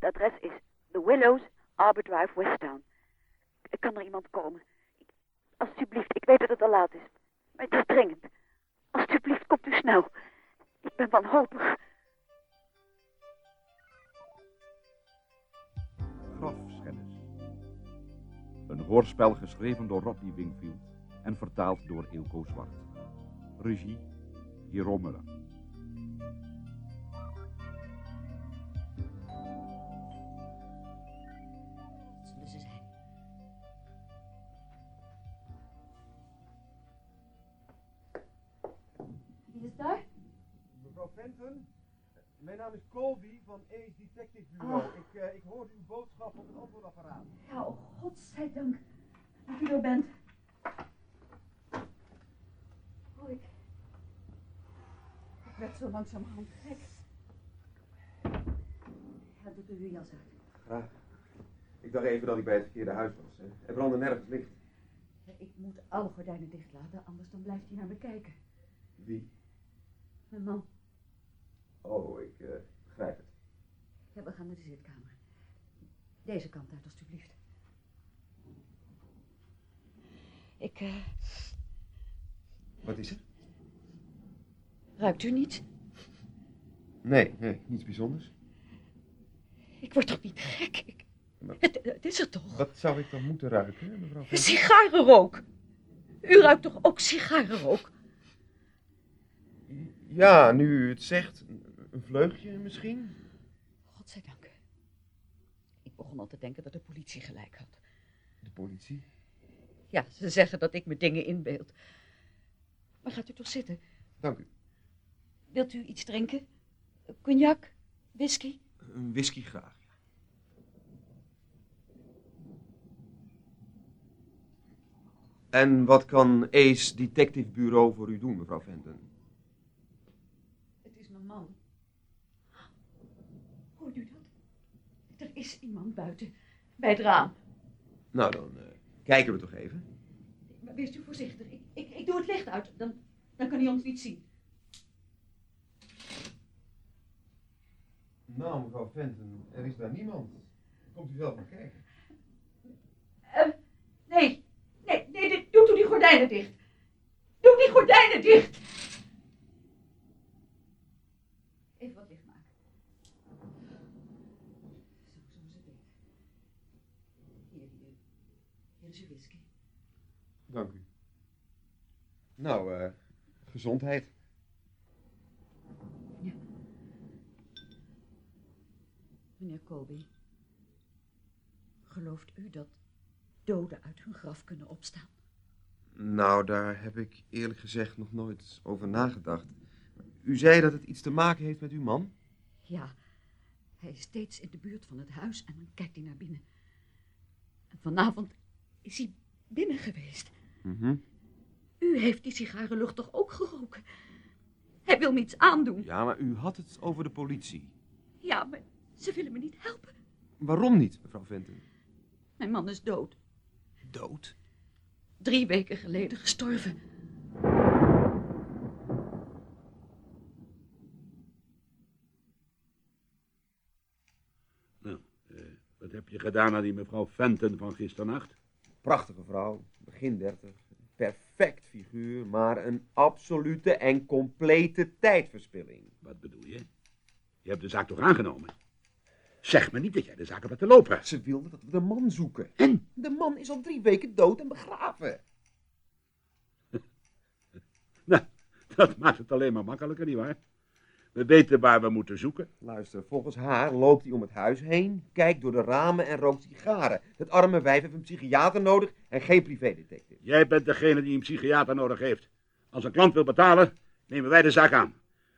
Het adres is The Willows, Arbor Drive, Westtown. Kan er iemand komen. Alsjeblieft, ik weet dat het al laat is. Maar het is dringend. Alsjeblieft, komt u snel. Ik ben wanhopig. Grafschennis. Een hoorspel geschreven door Rodney Wingfield en vertaald door Ilko Zwart. Regie, Jeroen Muller. Mijn naam is Colby van Ace Detective Bureau. Ah. Ik, eh, ik hoorde uw boodschap op het antwoordapparaat. Ja, oh, godzijdank dat u er bent. Oh, ik... Ik werd zo langzamerhand gek. Ja, doet u uw jas uit. Graag. Ik dacht even dat ik bij het verkeerde huis was. Hè. Er brandde nergens licht. Ik moet alle gordijnen dichtlaten, anders dan blijft hij naar me kijken. Wie? Mijn man. Oh, ik eh, begrijp het. Ja, we gaan naar de zitkamer. Deze kant uit, alstublieft. Ik, eh, Wat is er? ruikt u niet? Nee, nee, niets bijzonders. Ik word toch niet gek? Ik, Maar- het, het is er toch? Wat zou ik dan moeten ruiken, hè, mevrouw? Sigarenrook. U ruikt toch ook sigarenrook? Ja, nu u het zegt, een vleugje misschien? Godzijdank. Ik begon al te denken dat de politie gelijk had. De politie? Ja, ze zeggen dat ik me dingen inbeeld. Maar gaat u toch zitten? Dank u. Wilt u iets drinken? Cognac? Whisky? Een whisky graag. En wat kan Ace Detective Bureau voor u doen, mevrouw Fenton? Het is mijn man. Hoort u dat? Er is iemand buiten. Bij het raam. Nou, dan eh, kijken we toch even. Maar wees u voorzichtig. Ik, ik, ik doe het licht uit. Dan, dan kan hij ons niet zien. Nou, mevrouw Fenton, er is daar niemand. Komt u zelf maar kijken. Eh, nee. Nee, nee, doe, doe die gordijnen dicht. Doe die gordijnen dicht. Even wat licht maken. Zo, zo is het beter. Hier, hier. Hier is uw whisky. Dank u. Nou, eh, gezondheid. Meneer Colby, gelooft u dat doden uit hun graf kunnen opstaan? Nou, daar heb ik eerlijk gezegd nog nooit over nagedacht. U zei dat het iets te maken heeft met uw man? Ja, hij is steeds in de buurt van het huis en dan kijkt hij naar binnen. En vanavond is hij binnen geweest. Mhm. U heeft die sigarenlucht toch ook geroken? Hij wil me iets aandoen. Ja, maar u had het over de politie. Ja, maar ze willen me niet helpen. Waarom niet, mevrouw Fenton? Mijn man is dood. Dood? Drie weken geleden gestorven. Nou, eh, wat heb je gedaan aan die mevrouw Fenton van gisternacht? Prachtige vrouw, begin dertig. Perfect figuur, maar een absolute en complete tijdverspilling. Wat bedoel je? Je hebt de zaak toch aangenomen? Zeg me niet dat jij de zaak hebt laten lopen. Ze wilde dat we de man zoeken. En? De man is al drie weken dood en begraven. Nou, dat maakt het alleen maar makkelijker, nietwaar? We weten waar we moeten zoeken. Luister, volgens haar loopt hij om het huis heen, kijkt door de ramen en rookt sigaren. Het arme wijf heeft een psychiater nodig en geen privédetective. Jij bent degene die een psychiater nodig heeft. Als een klant wil betalen, nemen wij de zaak aan.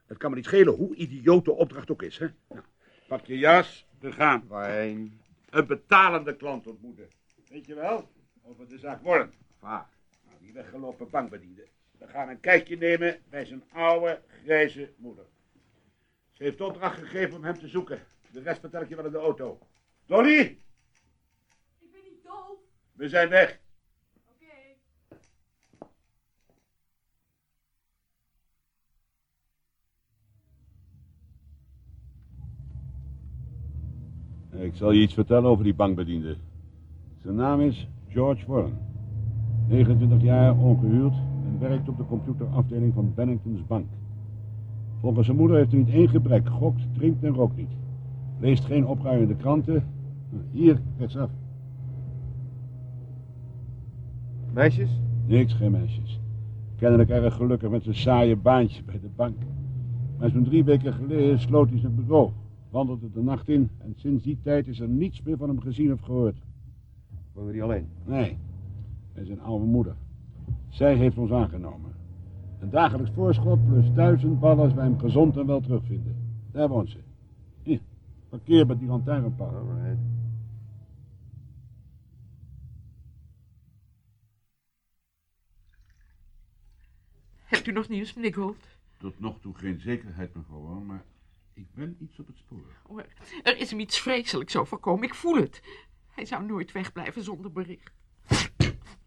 Het kan me niet schelen hoe idioot de opdracht ook is, hè? Nou, pak je jas, we gaan. Fijn. Een betalende klant ontmoeten. Weet je wel? Over de zaak worden. Vaag. Nou, die weggelopen bankbediende. We gaan een kijkje nemen bij zijn oude, grijze moeder. Ze heeft opdracht gegeven om hem te zoeken. De rest vertel ik je wel in de auto. Dolly, Ik ben niet doof. we zijn weg. Oké. Ik zal je iets vertellen over die bankbediende. Zijn naam is George Warren. 29 jaar, ongehuurd en werkt op de computerafdeling van Bennington's Bank. Volgens zijn moeder heeft hij niet één gebrek. Gokt, drinkt en rookt niet. Leest geen opruiende kranten. Hier, rechtsaf. Meisjes? Niks, geen meisjes. Kennelijk erg gelukkig met zijn saaie baantje bij de bank. Maar zo'n drie weken geleden sloot hij zijn bureau, wandelde de nacht in en sinds die tijd is er niets meer van hem gezien of gehoord. Woonde die alleen? Nee, en zijn oude moeder. Zij heeft ons aangenomen. Een dagelijks voorschot plus duizend ballen als wij hem gezond en wel terugvinden. Daar woont ze. Hier, parkeer bij die lantaarnpaal. Alright. Hebt u nog nieuws, meneer Gold? Tot nog toe geen zekerheid, mevrouw maar ik ben iets op het spoor. Oh, er- is hem iets vreselijks overkomen, ik voel het. Hij zou nooit wegblijven zonder bericht.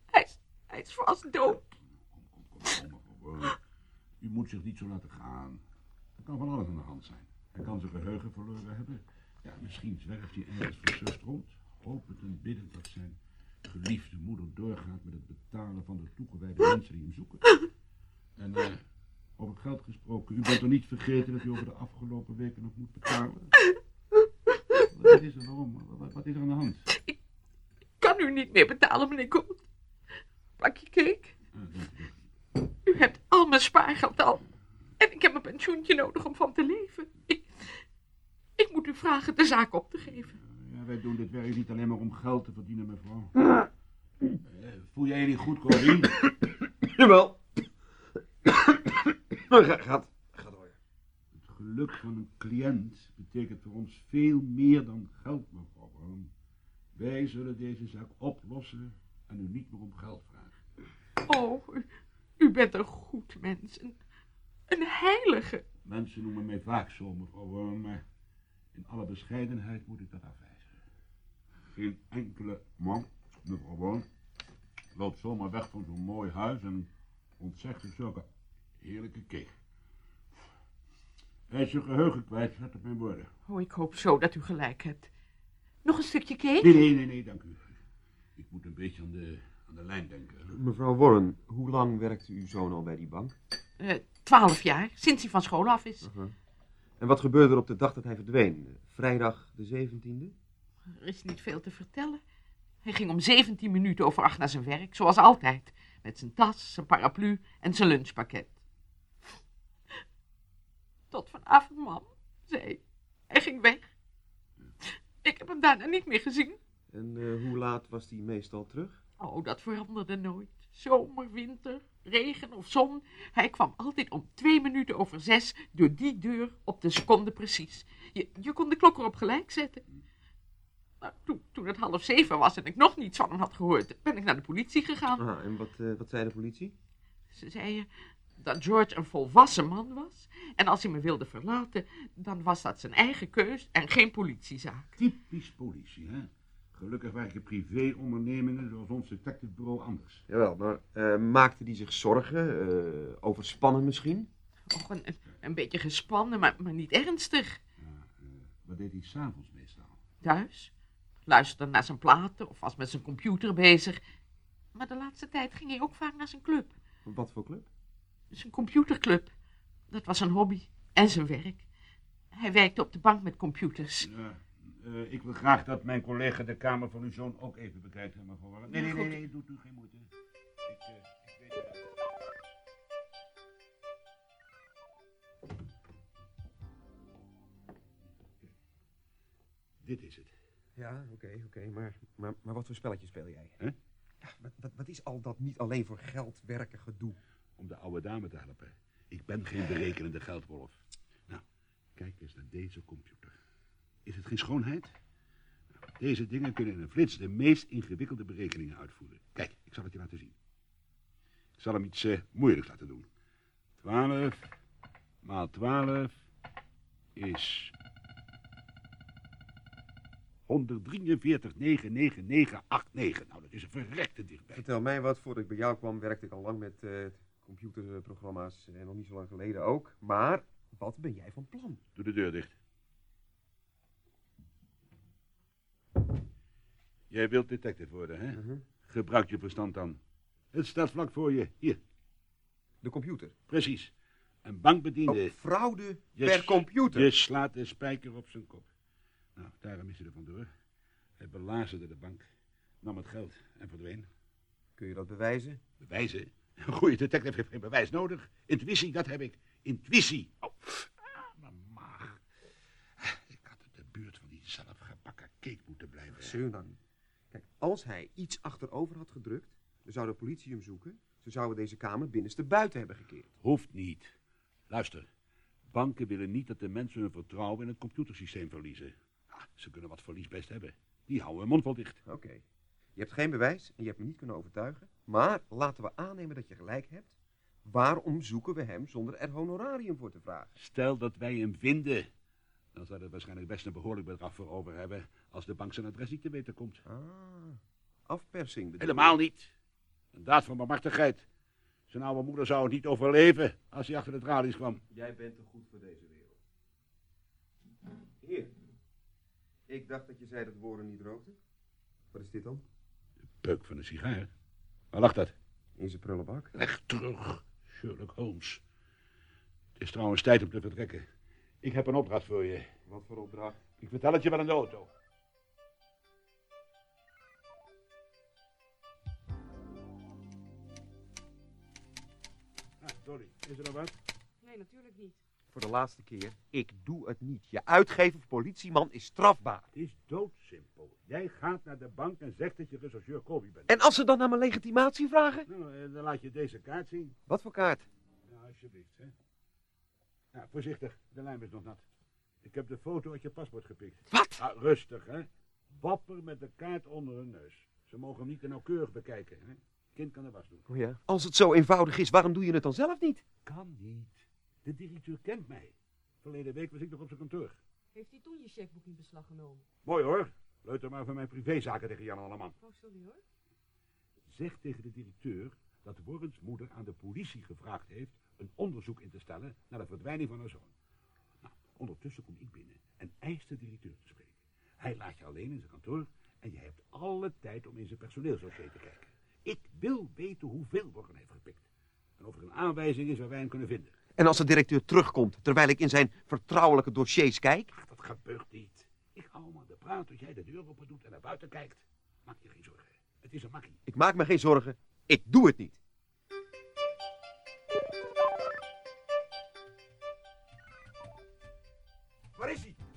Hij is, hij is vast dood. Kom, U moet zich niet zo laten gaan. Er kan van alles aan de hand zijn. Hij kan zijn geheugen verloren hebben. Ja, misschien zwerft hij ergens versust rond. Hopend en biddend dat zijn geliefde moeder doorgaat met het betalen van de toegewijde mensen die hem zoeken. En eh, over geld gesproken, u bent er niet vergeten dat u over de afgelopen weken nog moet betalen? Wat is er waarom? Wat, wat is er aan de hand? Ik kan u niet meer betalen, meneer Gold. Pakje cake. Ah, dank u. Hebt al mijn spaargeld al. En ik heb een pensioentje nodig om van te leven. Ik, ik moet u vragen de zaak op te geven. Ja, wij doen dit werk niet alleen maar om geld te verdienen, mevrouw. Eh, voel jij je niet goed, Corine? Jawel. ga, gaat, ga door. Het geluk van een cliënt betekent voor ons veel meer dan geld, mevrouw Brown. Wij zullen deze zaak oplossen en u niet meer om geld vragen. Oh, u, u bent een goed mens. Een, een heilige. Mensen noemen mij vaak zo, mevrouw Brown, maar in alle bescheidenheid moet ik dat afwijzen. Geen enkele man, mevrouw Brown, loopt zomaar weg van zo'n mooi huis en ontzegt zich zulke heerlijke cake. Hij is zijn geheugen kwijt, zet op mijn woorden. Oh, ik hoop zo dat u gelijk hebt. Nog een stukje cake? Nee, nee, nee, nee, dank u. Ik moet een beetje aan de, aan de lijn denken. Mevrouw Warren, hoe lang werkte uw zoon al bij die bank? Eh, Twaalf jaar, sinds hij van school af is. En wat gebeurde er op de dag dat hij verdween? Vrijdag de 17e? Er is niet veel te vertellen. Hij ging om 17 minuten over acht naar zijn werk, zoals altijd. Met zijn tas, zijn paraplu en zijn lunchpakket. Tot vanavond, mam, zei hij. Hij ging weg. Ik heb hem daarna niet meer gezien. En eh, hoe laat was hij meestal terug? Oh, dat veranderde nooit. Zomer, winter, regen of zon. Hij kwam altijd om twee minuten over zes door die deur op de seconde precies. Je, je kon de klok erop gelijk zetten. Nou, toen, toen het half zeven was en ik nog niets van hem had gehoord, ben ik naar de politie gegaan. Ah, en wat, eh, wat zei de politie? Ze zeiden dat George een volwassen man was. En als hij me wilde verlaten, dan was dat zijn eigen keus en geen politiezaak. Typisch politie, hè? Gelukkig werken privéondernemingen zoals ons detectivebureau anders. Jawel, maar eh, maakte die zich zorgen? eh, overspannen misschien? Och, een, een- beetje gespannen, maar, maar niet ernstig. Wat deed hij s'avonds meestal? Thuis, luisterde naar zijn platen of was met zijn computer bezig. Maar de laatste tijd ging hij ook vaak naar zijn club. Wat voor club? Zijn computerclub. Dat was zijn hobby en zijn werk. Hij werkte op de bank met computers. Ja, eh, ik wil graag dat mijn collega de kamer van uw zoon ook even bekijkt. hè, mevrouw Warren. Nee, nee, nee, nee, doe, doe geen moeite. Ik, eh, ik weet het. Dit is het. Ja, oké, oké, maar, maar, maar wat voor spelletje speel jij? Hè? Ja, wat, wat, wat is al dat niet alleen voor geld werken gedoe? Om de oude dame te helpen. Ik ben geen berekenende geldwolf. Nou, kijk eens naar deze computer. Is het geen schoonheid? Deze dingen kunnen in een flits de meest ingewikkelde berekeningen uitvoeren. Kijk, ik zal het je laten zien. Ik zal hem iets eh, moeilijks laten doen. 12 maal 12 is 143,99989. Nou, dat is een verrekte dichtbij. Vertel mij wat, voordat ik bij jou kwam werkte ik al lang met eh, computerprogramma's en nog niet zo lang geleden ook. Maar wat ben jij van plan? Doe de deur dicht. Jij wilt detective worden, hè? Mhm. Gebruik je verstand dan. Het staat vlak voor je. Hier, De computer. precies. Een bankbediende. Oh, fraude Je per computer. Je slaat de spijker op zijn kop. Nou, daarom is hij er vandoor. Hij belazerde de bank, nam het geld en verdween. Kun je dat bewijzen? Bewijzen? Een goede detective heeft geen bewijs nodig. Intuïtie, dat heb ik. Intuïtie. Oh, ah, mijn maag. Ik had in de buurt van die zelfgebakken cake moeten blijven. Niet. Kijk, als hij iets achterover had gedrukt, dan zou de politie hem zoeken. Ze zouden deze kamer binnenste buiten hebben gekeerd. Hoeft niet. Luister. Banken willen niet dat de mensen hun vertrouwen in het computersysteem verliezen. Ah, ze kunnen wat verlies best hebben. Die houden hun mond wel dicht. Oké. Je hebt geen bewijs en je hebt me niet kunnen overtuigen. Maar laten we aannemen dat je gelijk hebt. Waarom zoeken we hem zonder er honorarium voor te vragen? Stel dat wij hem vinden. Dan zou er waarschijnlijk best een behoorlijk bedrag voor over hebben... als de bank zijn adres niet te weten komt. Ah, afpersing bedoel Helemaal niet. Een daad van barmhartigheid. Zijn oude moeder zou het niet overleven als hij achter de tralies kwam. Jij bent te goed voor deze wereld. Hier. Ik dacht dat je zei dat woorden niet rookten. Wat is dit dan? Peuk van een sigaar. Waar lag dat? In zijn prullenbak. Leg terug, Sherlock Holmes. Het is trouwens tijd om te vertrekken. Ik heb een opdracht voor je. Wat voor opdracht? Ik vertel het je wel in de auto. Ah, Dolly, is er nog wat? Nee, natuurlijk niet. Voor de laatste keer. Ik doe het niet. Je uitgeven voor politieman is strafbaar. Het is doodzimpel. Jij gaat naar de bank en zegt dat je rechercheur Kobe bent. En als ze dan naar mijn legitimatie vragen? Nou, eh, dan laat je deze kaart zien. Wat voor kaart? Nou, alsjeblieft, hè. Ja, voorzichtig, de lijm is nog nat. Ik heb de foto uit je paspoort gepikt. Wat? Ah, rustig, hè. Wapper met de kaart onder hun neus. Ze mogen hem niet te nauwkeurig bekijken, hè. Kind kan de was doen. Oh ja. Als het zo eenvoudig is, waarom doe je het dan zelf niet? Kan niet. De directeur kent mij. Verleden week was ik nog op zijn kantoor. Heeft hij toen je checkboek in beslag genomen? Mooi hoor. Leuter maar van mijn privézaken tegen Jan Alleman. Oh, sorry hoor. Zeg tegen de directeur dat Warrens moeder aan de politie gevraagd heeft een onderzoek in te stellen naar de verdwijning van haar zoon. Nou, ondertussen kom ik binnen en eist de directeur te spreken. Hij laat je alleen in zijn kantoor en je hebt alle tijd om in zijn personeelsdossier te kijken. Ik wil weten hoeveel Warren heeft gepikt. En of er een aanwijzing is waar wij hem kunnen vinden. En als de directeur terugkomt, terwijl ik in zijn vertrouwelijke dossiers kijk? Ach, dat gebeurt niet. Ik hou me aan de praat tot jij de deur open doet en naar buiten kijkt. Maak je geen zorgen. Het is een makkie. Ik maak me geen zorgen. Ik doe het niet.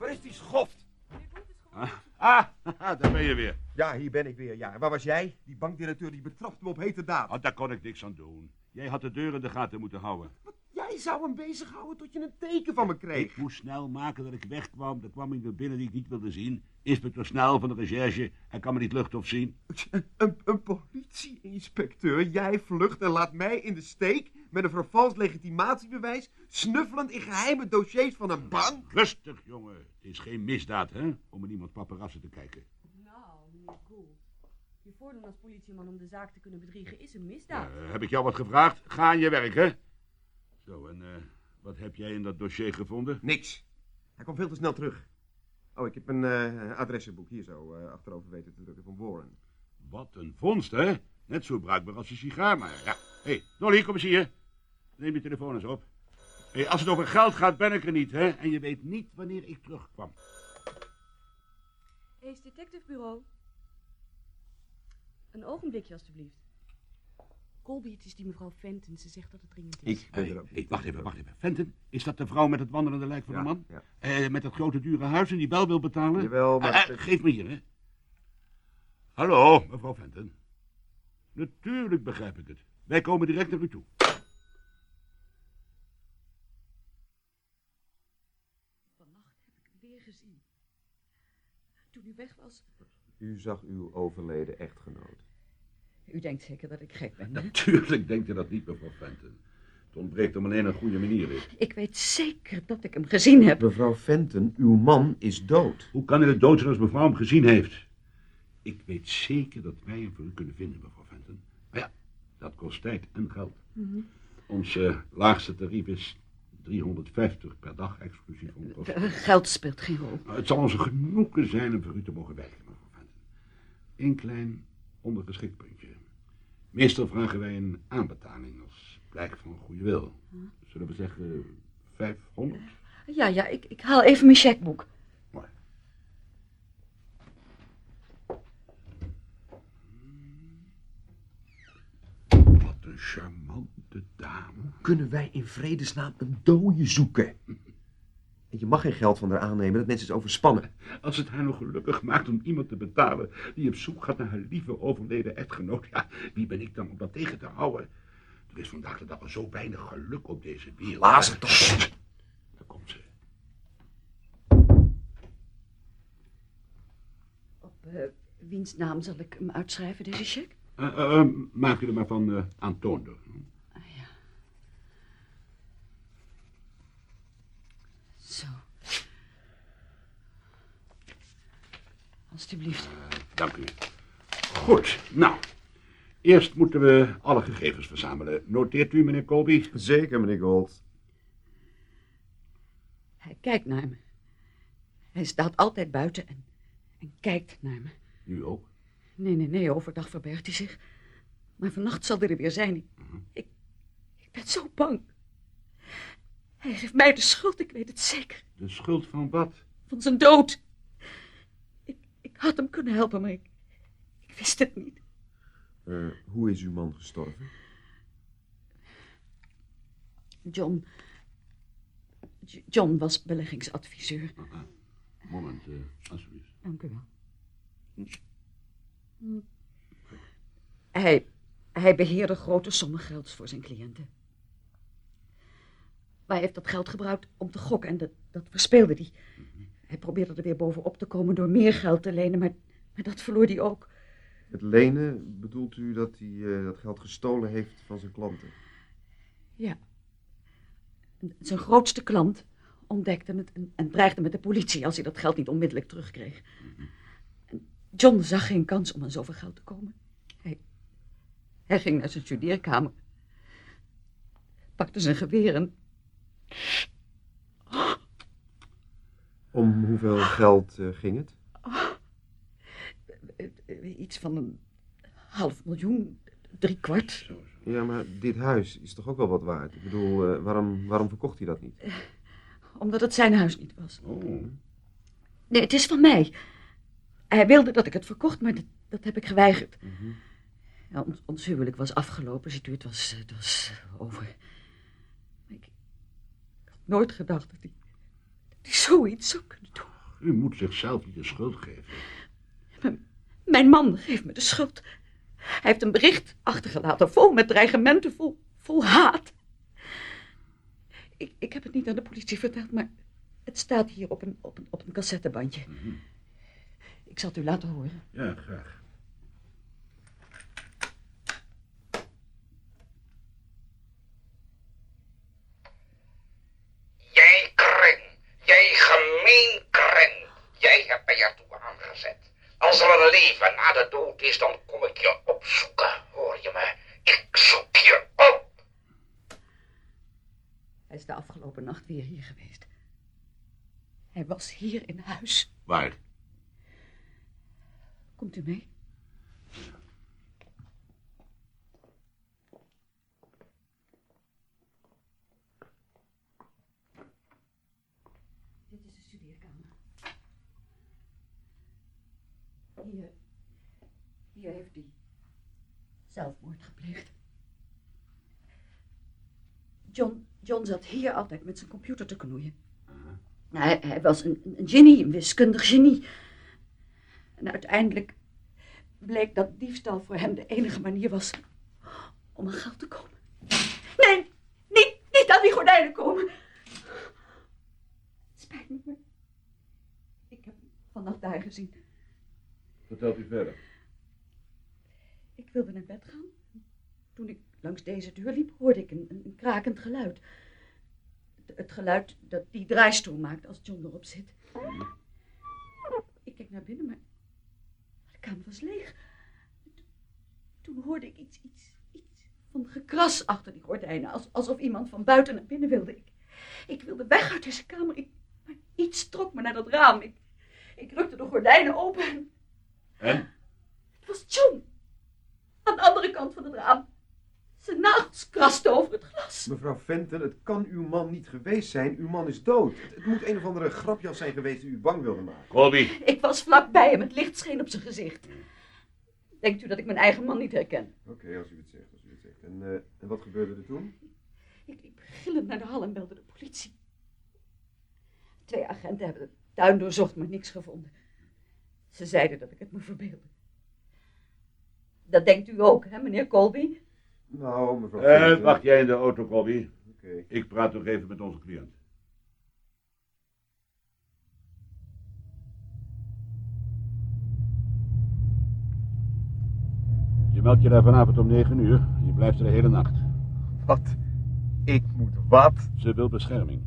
Waar is die schoft? Ah, daar ben je weer. Ja, hier ben ik weer. Ja, en waar was jij? Die bankdirecteur die betrapt me op hete daad. Ah, daar kon ik niks aan doen. Jij had de deur in de gaten moeten houden. Jij zou hem bezighouden tot je een teken van me kreeg. Ik moest snel maken dat ik wegkwam. Er kwam iemand binnen die ik niet wilde zien. Inspecteur Snel van de recherche. Hij kan me niet luchthof zien. Een, een politieinspecteur, jij vlucht en laat mij in de steek met een vervals legitimatiebewijs, snuffelend in geheime dossiers van een bank. Rustig, jongen. Het is geen misdaad, hè? Om met iemand paparazzen te kijken. Nou, meneer Gould. Je voordoen als politieman om de zaak te kunnen bedriegen is een misdaad. eh, heb ik jou wat gevraagd? Ga aan je werk, hè? Zo, en eh, wat heb jij in dat dossier gevonden? Niks. Hij kwam veel te snel terug. Oh, ik heb een eh, adressenboek hier zo eh, achterover weten te drukken van Warren. Wat een vondst, hè? Net zo bruikbaar als een sigaar, maar ja. Hé, hey, Dolly, kom eens hier. Neem je telefoon eens op. Hey, als het over geld gaat, ben ik er niet, hè? En je weet niet wanneer ik terugkwam. Ace Detective Bureau. Een ogenblikje, alstublieft. Colby, het is die mevrouw Fenton. Ze zegt dat het dringend is. Ik ben Hey, er ook hey, wacht even, wacht even. Fenton, is dat de vrouw met het wandelende lijk van Ja, de man? ja. Eh, met dat grote dure huis en die bel wil betalen? Jawel, maar... Eh, eh, geef me hier, hè. Hallo, mevrouw Fenton. Natuurlijk begrijp ik het. Wij komen direct naar u toe. Vannacht heb ik hem weer gezien. Toen u weg was. U zag uw overleden echtgenoot. U denkt zeker dat ik gek ben, hè? Natuurlijk denkt u dat niet, mevrouw Fenton. Het ontbreekt om alleen een goede manier is. Ik weet zeker dat ik hem gezien heb. Mevrouw Fenton, uw man is dood. Hoe kan hij de dood zijn als mevrouw hem gezien heeft? Ik weet zeker dat wij hem voor u kunnen vinden, mevrouw dat kost tijd en geld. Ons eh, laagste tarief is 350 per dag, exclusief onkosten. Eh, Geld speelt geen rol. Nou, het zal ons een genoegen zijn om voor u te mogen werken, mevrouw. Eén klein ondergeschikt puntje. Meestal vragen wij een aanbetaling als blijk van goede wil. Zullen we zeggen 500? Ja, ja, ik, ik haal even mijn checkboek. Mooi. Wat een charmante dame. Kunnen wij in vredesnaam een dode zoeken? En je mag geen geld van haar aannemen, dat mensen is overspannen. Als het haar nog gelukkig maakt om iemand te betalen die op zoek gaat naar haar lieve overleden echtgenoot, ja, wie ben ik dan om dat tegen te houden? Er is vandaag de dag al zo weinig geluk op deze wereld. Laat ze toch. Daar komt ze. Op eh, wiens naam zal ik hem uitschrijven, deze check? Eh, maak je er maar van eh aantoonde. Zo. Alsjeblieft. Dank u. Goed, nou. Eerst moeten we alle gegevens verzamelen. Noteert u, meneer Colby? Zeker, meneer Gold. Hij kijkt naar me. Hij staat altijd buiten en, en kijkt naar me. Nu ook? Nee, nee, nee, overdag verbergt hij zich. Maar vannacht zal hij er weer zijn. Ik, ik ben zo bang. Hij geeft mij de schuld, ik weet het zeker. De schuld van wat? Van zijn dood. Ik, ik had hem kunnen helpen, maar ik, ik wist het niet. Eh, hoe is uw man gestorven? John. John was beleggingsadviseur. Ah. Moment, eh, alsjeblieft. Dank u wel. Hij, hij beheerde grote sommen gelds voor zijn cliënten. Maar hij heeft dat geld gebruikt om te gokken en dat, dat verspeelde hij. Hij probeerde er weer bovenop te komen door meer geld te lenen, maar, maar dat verloor hij ook. Het lenen, bedoelt u dat hij eh, dat geld gestolen heeft van zijn klanten? Ja. Zijn grootste klant ontdekte het en, en dreigde met de politie als hij dat geld niet onmiddellijk terugkreeg. John zag geen kans om aan zoveel geld te komen. Hij, hij ging naar zijn studeerkamer, pakte zijn geweer en Om hoeveel geld eh, ging het? iets van een half miljoen, drie kwart. Ja, maar dit huis is toch ook wel wat waard? Ik bedoel, eh, waarom, waarom verkocht hij dat niet? Omdat het zijn huis niet was. Oh, Nee, het is van mij. Hij wilde dat ik het verkocht, maar dat, dat heb ik geweigerd. Ja, ons, ons huwelijk was afgelopen, ziet u, het was, het was over. Maar Ik, ik had nooit gedacht dat hij, dat hij zoiets zou kunnen doen. u moet zichzelf niet de schuld geven. Mijn, mijn man geeft me de schuld. Hij heeft een bericht achtergelaten, vol met dreigementen, vol, vol haat. Ik, ik heb het niet aan de politie verteld, maar het staat hier op een, op een, op een cassettebandje. Ik zal het u laten horen. Ja, graag. Jij kring, jij gemeen kring, jij hebt mij ertoe aangezet. Als er een leven na de dood is, dan kom ik je opzoeken, hoor je me? Ik zoek je op. Hij is de afgelopen nacht weer hier geweest. Hij was hier in huis. Waar? Komt u mee? Dit is de studeerkamer. Hier, hier heeft hij zelfmoord gepleegd. John, John zat hier altijd met zijn computer te knoeien. Hij, hij was een, een genie, een wiskundig genie. En uiteindelijk bleek dat diefstal voor hem de enige manier was om aan geld te komen. Nee, niet, niet aan die gordijnen komen. Het spijt me, maar ik heb hem vannacht daar gezien. Vertelt u verder. Ik wilde naar bed gaan. Toen ik langs deze deur liep, hoorde ik een, een, een krakend geluid. Het, het geluid dat die draaistoel maakt als John erop zit. Ik keek naar binnen, maar de kamer was leeg. Toen hoorde ik iets, iets, iets van gekras achter die gordijnen, als, alsof iemand van buiten naar binnen wilde. Ik, ik wilde weg uit deze kamer, ik, maar iets trok me naar dat raam. Ik, ik rukte de gordijnen open. En? was John. Aan de andere kant van het raam. Zijn nagels krasten over het glas. Mevrouw Fenton, het kan uw man niet geweest zijn. Uw man is dood. Het, het moet een of andere grapjas zijn geweest die u bang wilde maken. Colby, Ik was vlakbij hem, het licht scheen op zijn gezicht. Denkt u dat ik mijn eigen man niet herken? Oké, als u het zegt, als u het zegt. En, eh, en wat gebeurde er toen? Ik liep gillend naar de hal en belde de politie. Twee agenten hebben de tuin doorzocht, maar niks gevonden. Ze zeiden dat ik het me verbeelde. Dat denkt u ook, hè, meneer Colby? Nou, mevrouw Eh, wacht jij in de auto. Oké. Ik praat nog even met onze cliënt. Je meldt je daar vanavond om 9 uur. Je blijft er de hele nacht. Wat? Ik moet wat? Ze wil bescherming.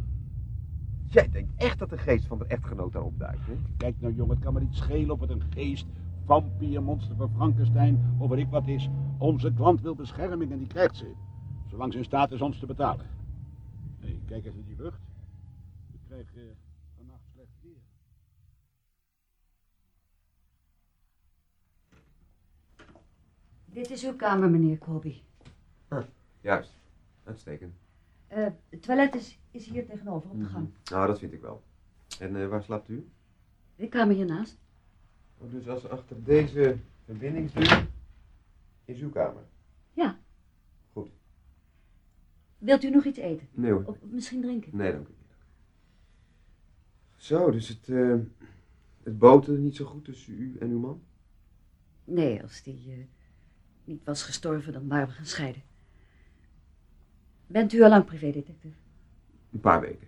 Jij denkt echt dat de geest van de echtgenoot daar opduikt, hè? Kijk nou, jongen, het kan me niet schelen of het een geest, vampier, monster van Frankenstein of wat ik wat is. Onze klant wil bescherming en die krijgt ze. Zolang ze in staat is ons te betalen. Nee, kijk eens in die lucht. We krijgen eh, vannacht slecht weer. Dit is uw kamer, meneer Colby. Juist. Uitstekend. Eh, het toilet is, is hier tegenover op de gang. Nou, dat vind ik wel. En eh, waar slaapt u? De kamer hiernaast. Oh, dus als achter deze verbindingsdeur is uw kamer. Wilt u nog iets eten? Nee hoor. Of misschien drinken? Nee, dank u. Zo, dus het, eh het boterde niet zo goed tussen u en uw man? Nee, als die eh, niet was gestorven, dan waren we gaan scheiden. Bent u al lang privédetective? Een paar weken.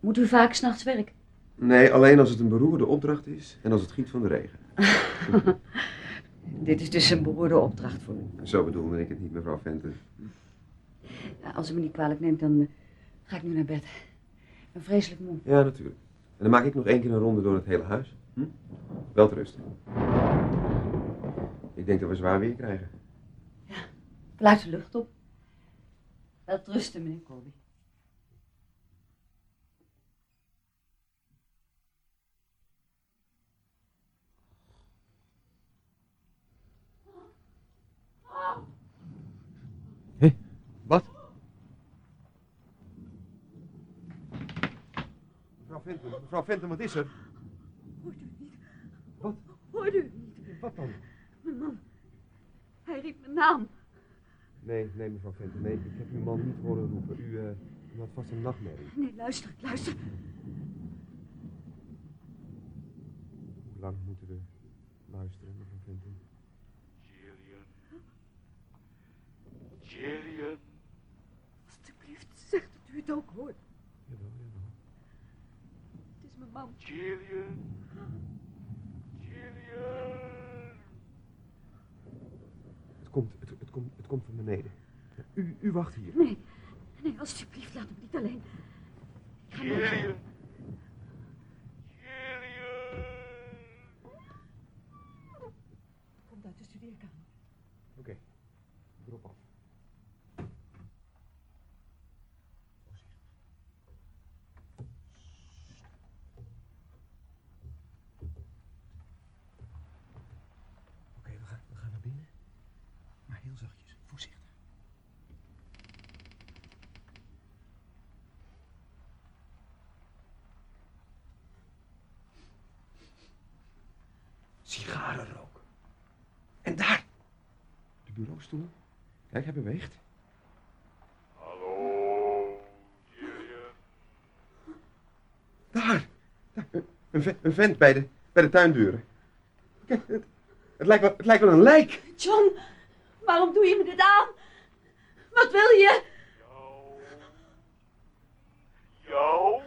Moet u vaak s'nachts werken? Nee, alleen als het een beroerde opdracht is en als het giet van de regen. Dit is dus een behoorde opdracht voor u. Zo bedoelde ik het niet, mevrouw Venten. Ja, als u me niet kwalijk neemt, dan eh, ga ik nu naar bed. Ik ben vreselijk moe. Ja, natuurlijk. En dan maak ik nog één keer een ronde door het hele huis. Hm? Wel. Ik denk dat we zwaar weer krijgen. Laat de lucht op. Wel rusten, meneer Colby. Wat? Mevrouw Venten, wat is er? Hoort u niet? Wat? Hoort u niet? Wat dan? Mijn man. Hij riep mijn naam. Nee, nee, mevrouw Venten, nee, ik heb uw man niet horen roepen. U, eh, u had vast een nachtmerrie. Nee, luister, luister. Hoe lang moeten we luisteren, mevrouw Venten? Jillian. Jillian. Alsjeblieft, zeg dat u het ook hoort. Jillian. Jillian. Het komt, het, het komt, het komt van beneden. U, u wacht hier. Nee, nee, alsjeblieft, laat me niet alleen. Jillian. Komt uit de studeerkamer. Oké, drop af. Oké, we, gaan, we gaan naar binnen. Maar heel zachtjes, voorzichtig. Sigarenrook. En daar, de bureaustoel. Kijk, hij beweegt. Hallo. Daar! daar, Een, een vent bij de, bij de tuindeuren. Kijk, het, het, lijkt wel, het lijkt wel een lijk. John, waarom doe je me dit aan? Wat wil je? Jou. Jou.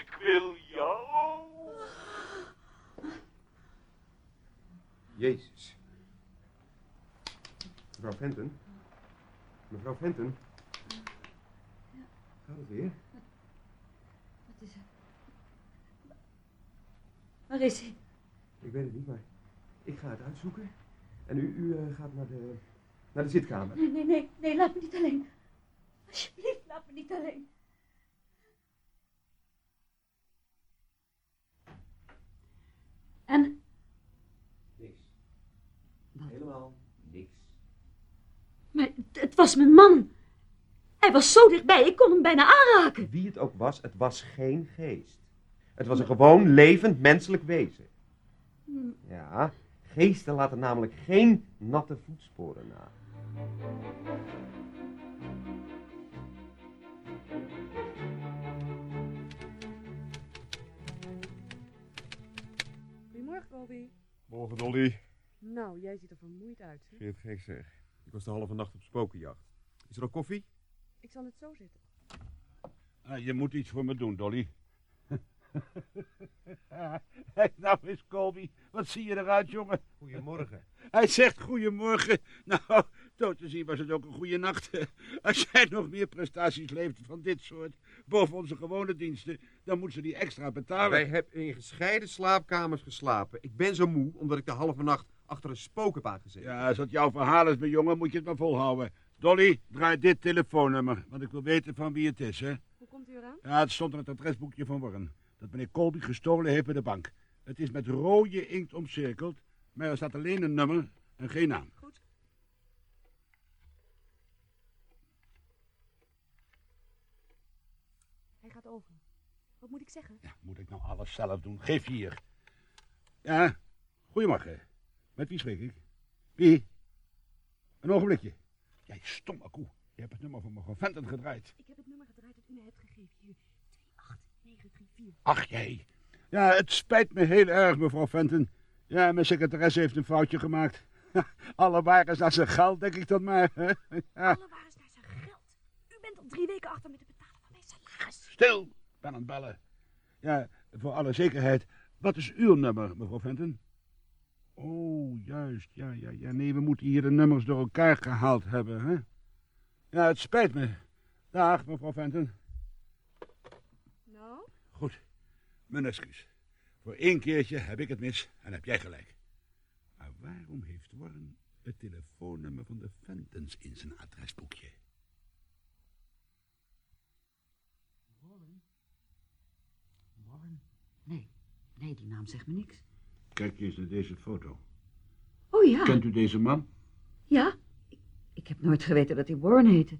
Ik wil jou. Jezus. Mevrouw Fenton. Mevrouw Fenton. Gaat het weer? Wat is er? Waar is hij? Ik weet het niet, maar ik ga het uitzoeken. En u, u eh, gaat naar de, naar de zitkamer. Nee, nee, nee, nee, laat me niet alleen. Alsjeblieft, laat me niet alleen. En? Was mijn man. Hij was zo dichtbij, ik kon hem bijna aanraken. Wie het ook was, het was geen geest. Het was een gewoon levend menselijk wezen. Ja, geesten laten namelijk geen natte voetsporen na. Goedemorgen, Colby. Morgen, Dolly. Nou, jij ziet er vermoeid uit. Hè? Vind je het gek zeg? Ik was de halve nacht op spokenjacht. Is er al koffie? Ik zal het zo zitten. Ah, je moet iets voor me doen, Dolly. Hey, nou eens, Colby. Wat zie je eruit, jongen? Goedemorgen. Hij zegt goedemorgen. Nou, zo te zien was het ook een goede nacht. Als jij nog meer prestaties levert van dit soort, boven onze gewone diensten, dan moet ze die extra betalen. Wij hebben in gescheiden slaapkamers geslapen. Ik ben zo moe omdat ik de halve nacht achter een spook heb aangezeten. Ja, als dat jouw verhaal is, mijn jongen, moet je het maar volhouden. Dolly, draai dit telefoonnummer, want ik wil weten van wie het is, hè. Hoe komt u eraan? Ja, het stond in het adresboekje van Warren. Dat meneer Colby gestolen heeft bij de bank. Het is met rode inkt omcirkeld, maar er staat alleen een nummer en geen naam. Goed. Hij gaat over. Wat moet ik zeggen? Ja, moet ik nou alles zelf doen? Geef hier. Ja, goedemorgen. Met wie spreek ik? Wie? Een ogenblikje. Jij stomme koe. Je hebt het nummer van mevrouw Fenton gedraaid. Ik heb het nummer gedraaid dat u mij hebt gegeven. Hier. 28934. Ach jij. Ja, het spijt me heel erg, mevrouw Fenton. Ja, mijn secretaresse heeft een foutje gemaakt. Alle waren naar zijn geld, denk ik dan maar. Ja. Alle waren naar zijn geld. U bent al drie weken achter met het betalen van mijn salaris. Stil, ben aan het bellen. Ja, voor alle zekerheid. Wat is uw nummer, mevrouw Fenton? Oh, juist, ja, ja, ja. Nee, we moeten hier de nummers door elkaar gehaald hebben, hè? Ja, het spijt me. Dag, mevrouw Fenton. Nou? Goed, mijn excuus. Voor één keertje heb ik het mis en heb jij gelijk. Maar waarom heeft Warren het telefoonnummer van de Fentons in zijn adresboekje? Warren? Nee, nee, die naam zegt me niks. Kijk eens naar deze foto. Oh ja, Kent u deze man? ja. Ik, ik heb nooit geweten dat hij Warren heette.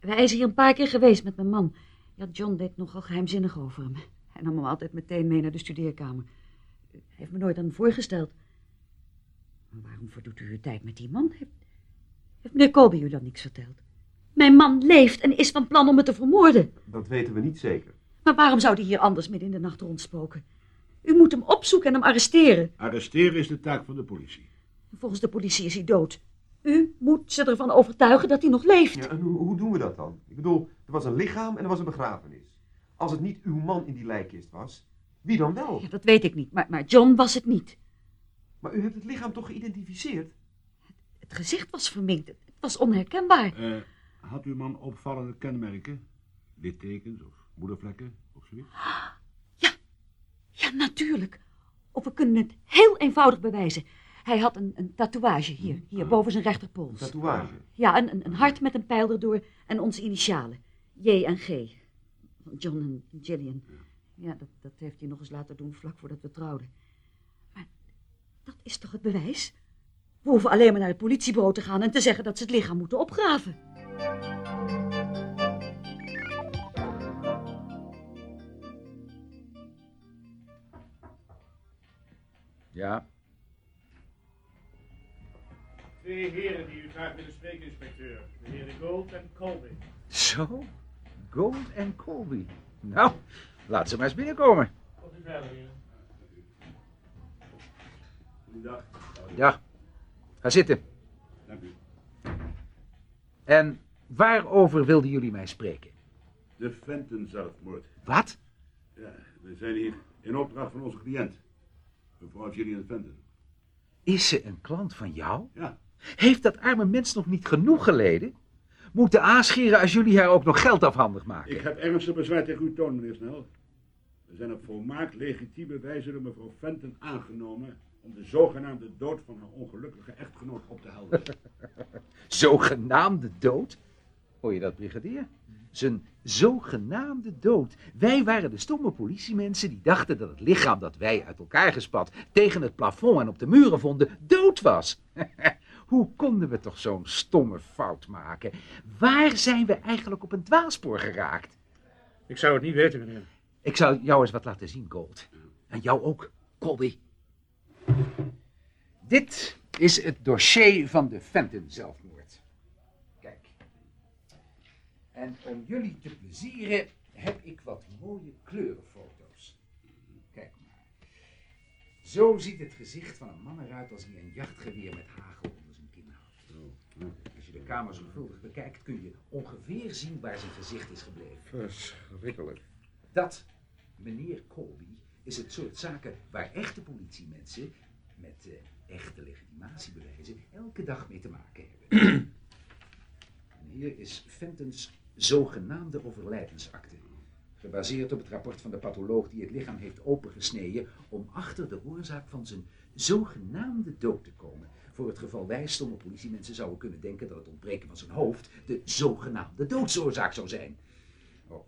Hij is hier een paar keer geweest met mijn man. Ja, John deed nogal geheimzinnig over hem. Hij nam hem altijd meteen mee naar de studeerkamer. Hij heeft me nooit aan hem voorgesteld. Maar waarom verdoet u uw tijd met die man? Heeft, heeft meneer Colby u dan niks verteld? Mijn man leeft en is van plan om me te vermoorden. Dat weten we niet zeker. Maar waarom zou hij hier anders midden in de nacht rondspoken? U moet hem opzoeken en hem arresteren. Arresteren is de taak van de politie. Volgens de politie is hij dood. U moet ze ervan overtuigen dat hij nog leeft. Ja, en hoe, hoe doen we dat dan? Ik bedoel, er was een lichaam en er was een begrafenis. Als het niet uw man in die lijkkist was, wie dan wel? Ja, dat weet ik niet, maar, maar John was het niet. Maar u hebt het lichaam toch geïdentificeerd? Het gezicht was verminkt. Het was onherkenbaar. Eh, had uw man opvallende kenmerken? Littekens of moedervlekken of zoiets? Natuurlijk. Of we kunnen het heel eenvoudig bewijzen. Hij had een, een tatoeage hier, hier boven zijn Een rechterpols. tatoeage. Ja, een, een, een hart met een pijl erdoor en onze initialen. J en G. Van John en Gillian. Ja, dat, dat heeft hij nog eens laten doen vlak voordat we trouwden. Maar dat is toch het bewijs? We hoeven alleen maar naar het politiebureau te gaan en te zeggen dat ze het lichaam moeten opgraven. Ja, Twee heren die u graag willen spreken, inspecteur. De heren Gold en Colby. zo. Gold en Colby. Nou, laat ze maar eens binnenkomen. Tot u verder, heren. Goedendag. Ja, ga zitten. Dank u. En waarover wilden jullie mij spreken? De Fenton zelfmoord. Wat? Ja, we zijn hier in opdracht van onze cliënt. Mevrouw Gillian Fenton. Is ze een klant van jou? Ja. Heeft dat arme mens nog niet genoeg geleden? Moeten aanscheren als jullie haar ook nog geld afhandig maken? Ik heb ernstig bezwaar tegen uw toon, meneer Snel. We zijn op volmaakt legitieme wijze door mevrouw Fenton aangenomen om de zogenaamde dood van haar ongelukkige echtgenoot op te helderen. Zogenaamde dood? Hoor je dat, brigadier? Zijn zogenaamde dood. Wij waren de stomme politiemensen die dachten dat het lichaam dat wij uit elkaar gespat tegen het plafond en op de muren vonden dood was. Hoe konden we toch zo'n stomme fout maken? Waar zijn we eigenlijk op een dwaalspoor geraakt? Ik zou het niet weten, meneer. Ik zal jou eens wat laten zien, Gold. En jou ook, Colby. Dit is het dossier van de Fenton zelfmoord. Kijk. En om jullie te plezieren heb ik wat mooie kleurenfoto's. Kijk maar. Zo ziet het gezicht van een man eruit als hij een jachtgeweer met hagel onder zijn kin houdt. Als je de kamer zorgvuldig bekijkt kun je ongeveer zien waar zijn gezicht is gebleven. Verschrikkelijk. Dat, meneer Colby, is het soort zaken waar echte politiemensen met eh, echte legitimatiebewijzen elke dag mee te maken hebben. en hier is Fenton's zogenaamde overlijdensakte. Gebaseerd op het rapport van de patholoog die het lichaam heeft opengesneden om achter de oorzaak van zijn zogenaamde dood te komen. Voor het geval wij stomme politiemensen zouden kunnen denken dat het ontbreken van zijn hoofd de zogenaamde doodsoorzaak zou zijn. Oh.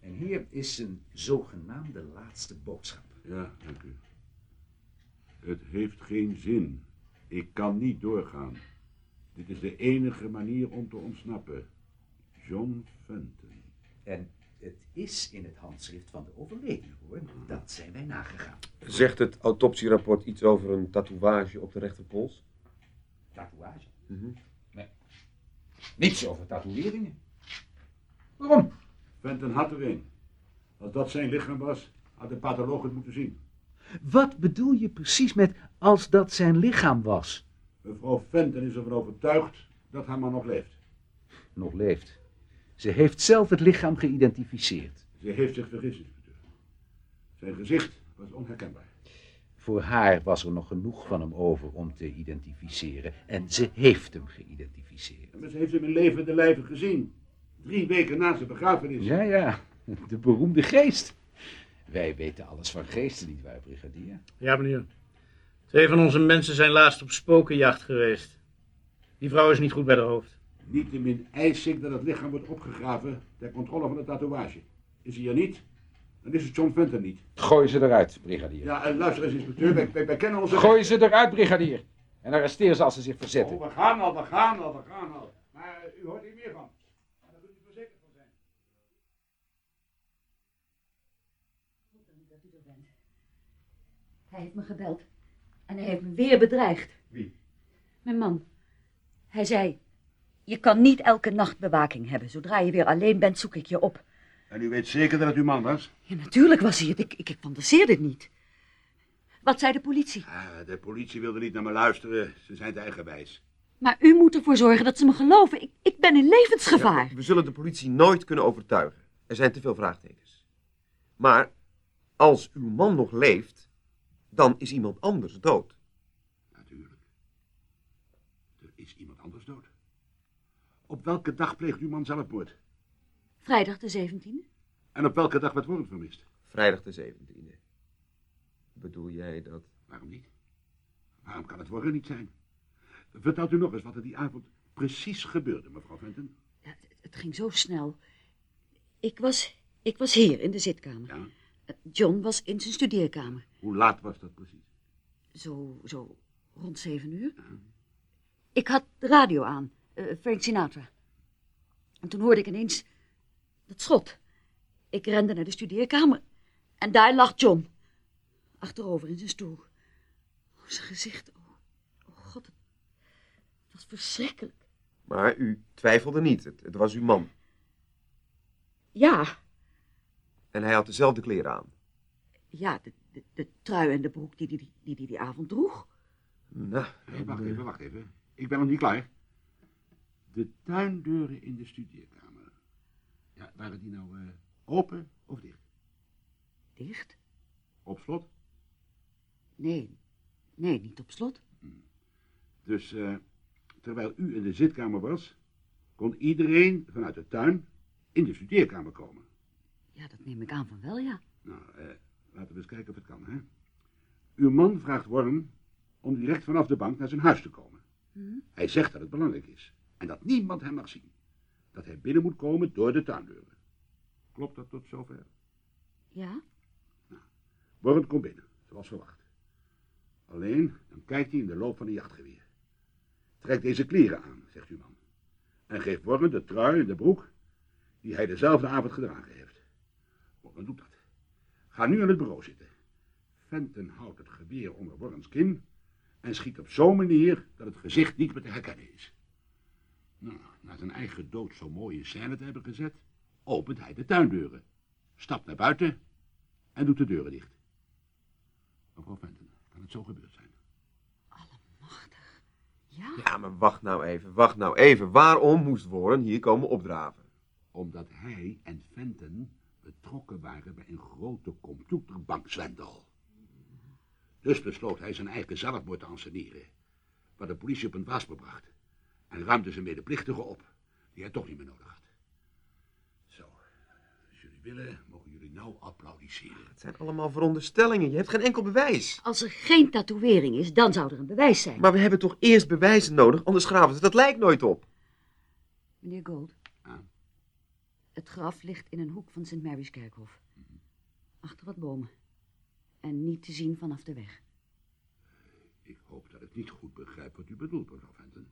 En hier is zijn zogenaamde laatste boodschap. Ja, dank u. Het heeft geen zin. Ik kan niet doorgaan. Dit is de enige manier om te ontsnappen. John Fenton. En het is in het handschrift van de overledene, hoor. Dat zijn wij nagegaan. Zegt het autopsierapport iets over een tatoeage op de rechterpols? Tatoeage? Mhm. Nee. Niets over tatoeëringen. Waarom? Fenton had er een. Als dat zijn lichaam was, had de patholoog het moeten zien. Wat bedoel je precies met als dat zijn lichaam was? Mevrouw Fenton is ervan overtuigd dat haar man nog leeft. Nog leeft. Ze heeft zelf het lichaam geïdentificeerd. Ze heeft zich vergist, inspecteur. Zijn gezicht was onherkenbaar. Voor haar was er nog genoeg van hem over om te identificeren. En ze heeft hem geïdentificeerd. Maar ze heeft hem in levende lijven gezien. Drie weken na zijn begrafenis. Ja, ja. De beroemde geest. Wij weten alles van geesten, niet waar, brigadier? Ja, meneer. Twee van onze mensen zijn laatst op spokenjacht geweest. Die vrouw is niet goed bij de hoofd. Niettemin eis ik dat het lichaam wordt opgegraven ter controle van de tatoeage. Is hij er niet, dan is het John Fenton niet. Gooi ze eruit, brigadier. Ja, en luister eens, inspecteur, wij, wij, wij kennen onze... Gooi ze eruit, brigadier. En arresteer ze als ze zich verzetten. Oh, we gaan al, we gaan al, we gaan al. Maar eh, u hoort hier meer van. Daar kunt u verzekerd van zijn. dat u er bent. Hij heeft me gebeld. En hij heeft me weer bedreigd. Wie? Mijn man. Hij zei, je kan niet elke nacht bewaking hebben. Zodra je weer alleen bent, zoek ik je op. En u weet zeker dat het uw man was? Ja, natuurlijk was hij het. Ik, ik, ik fantaseerde het niet. Wat zei de politie? Ah, de politie wilde niet naar me luisteren. Ze zijn te eigenwijs. Maar u moet ervoor zorgen dat ze me geloven. Ik, ik ben in levensgevaar. Ja, we zullen de politie nooit kunnen overtuigen. Er zijn te veel vraagtekens. Maar als uw man nog leeft, dan is iemand anders dood. Natuurlijk. Er is iemand anders dood. Op welke dag pleegt uw man zelfmoord? Vrijdag de 17e? En op welke dag werd Warren vermist? Vrijdag de 17e. Bedoel jij dat? Waarom niet? Waarom kan het Warren niet zijn? Vertelt u nog eens wat er die avond precies gebeurde, mevrouw Fenton. Ja, het, het ging zo snel. Ik was, ik was hier in de zitkamer. Ja. John was in zijn studeerkamer. Hoe laat was dat precies? Zo, zo rond zeven uur. Ik had de radio aan, eh, Frank Sinatra. En toen hoorde ik ineens dat schot. Ik rende naar de studeerkamer en daar lag John. Achterover in zijn stoel. Oh, zijn gezicht, oh, oh god, het was verschrikkelijk. Maar u twijfelde niet. Het, het was uw man. Ja, En hij had dezelfde kleren aan. ja, de, de, de trui en de broek die hij die, die, die, die avond droeg. Nou, Nee, wacht even, wacht even. Ik ben nog niet klaar. De tuindeuren in de studeerkamer. Ja, waren die nou eh, open of dicht? Dicht? Op slot? Nee, nee, niet op slot. Dus eh, terwijl u in de zitkamer was, kon iedereen vanuit de tuin in de studeerkamer komen. Ja, dat neem ik aan van wel, ja. Nou, eh, laten we eens kijken of het kan, hè. Uw man vraagt Warren om direct vanaf de bank naar zijn huis te komen. Hm? Hij zegt dat het belangrijk is en dat niemand hem mag zien. Dat hij binnen moet komen door de tuindeuren. Klopt dat tot zover? Ja? Warren komt binnen, zoals verwacht. Alleen, dan kijkt hij in de loop van een jachtgeweer. Trek deze kleren aan, zegt uw man. En geef Warren de trui en de broek die hij dezelfde avond gedragen heeft. Warren doet dat. Ga nu aan het bureau zitten. Fenton houdt het geweer onder Warrens kin en schiet op zo'n manier dat het gezicht niet meer te herkennen is. Nou, na zijn eigen dood zo'n mooie scène te hebben gezet, opent hij de tuindeuren, stapt naar buiten en doet de deuren dicht. Mevrouw Fenton, kan het zo gebeurd zijn? Ja? Ja, maar wacht nou even, wacht nou even. Waarom moest Warren hier komen opdraven? Omdat hij en Fenton betrokken waren bij een grote computerbankzwendel. Dus besloot hij zijn eigen zelfmoord te anseneren, wat de politie op een dwaas bracht. En ruimde zijn medeplichtige op, die hij toch niet meer nodig had. Zo, als jullie willen, mogen jullie nou applaudisseren. Het zijn allemaal veronderstellingen, je hebt geen enkel bewijs. Als er geen tatoeëring is, dan zou er een bewijs zijn. Maar we hebben toch eerst bewijzen nodig, anders graven ze dat lijkt nooit op. Meneer Gold. Ja? Het graf ligt in een hoek van St. Mary's kerkhof. Achter wat bomen. En niet te zien vanaf de weg. Ik hoop dat ik niet goed begrijp wat u bedoelt, mevrouw Fenton.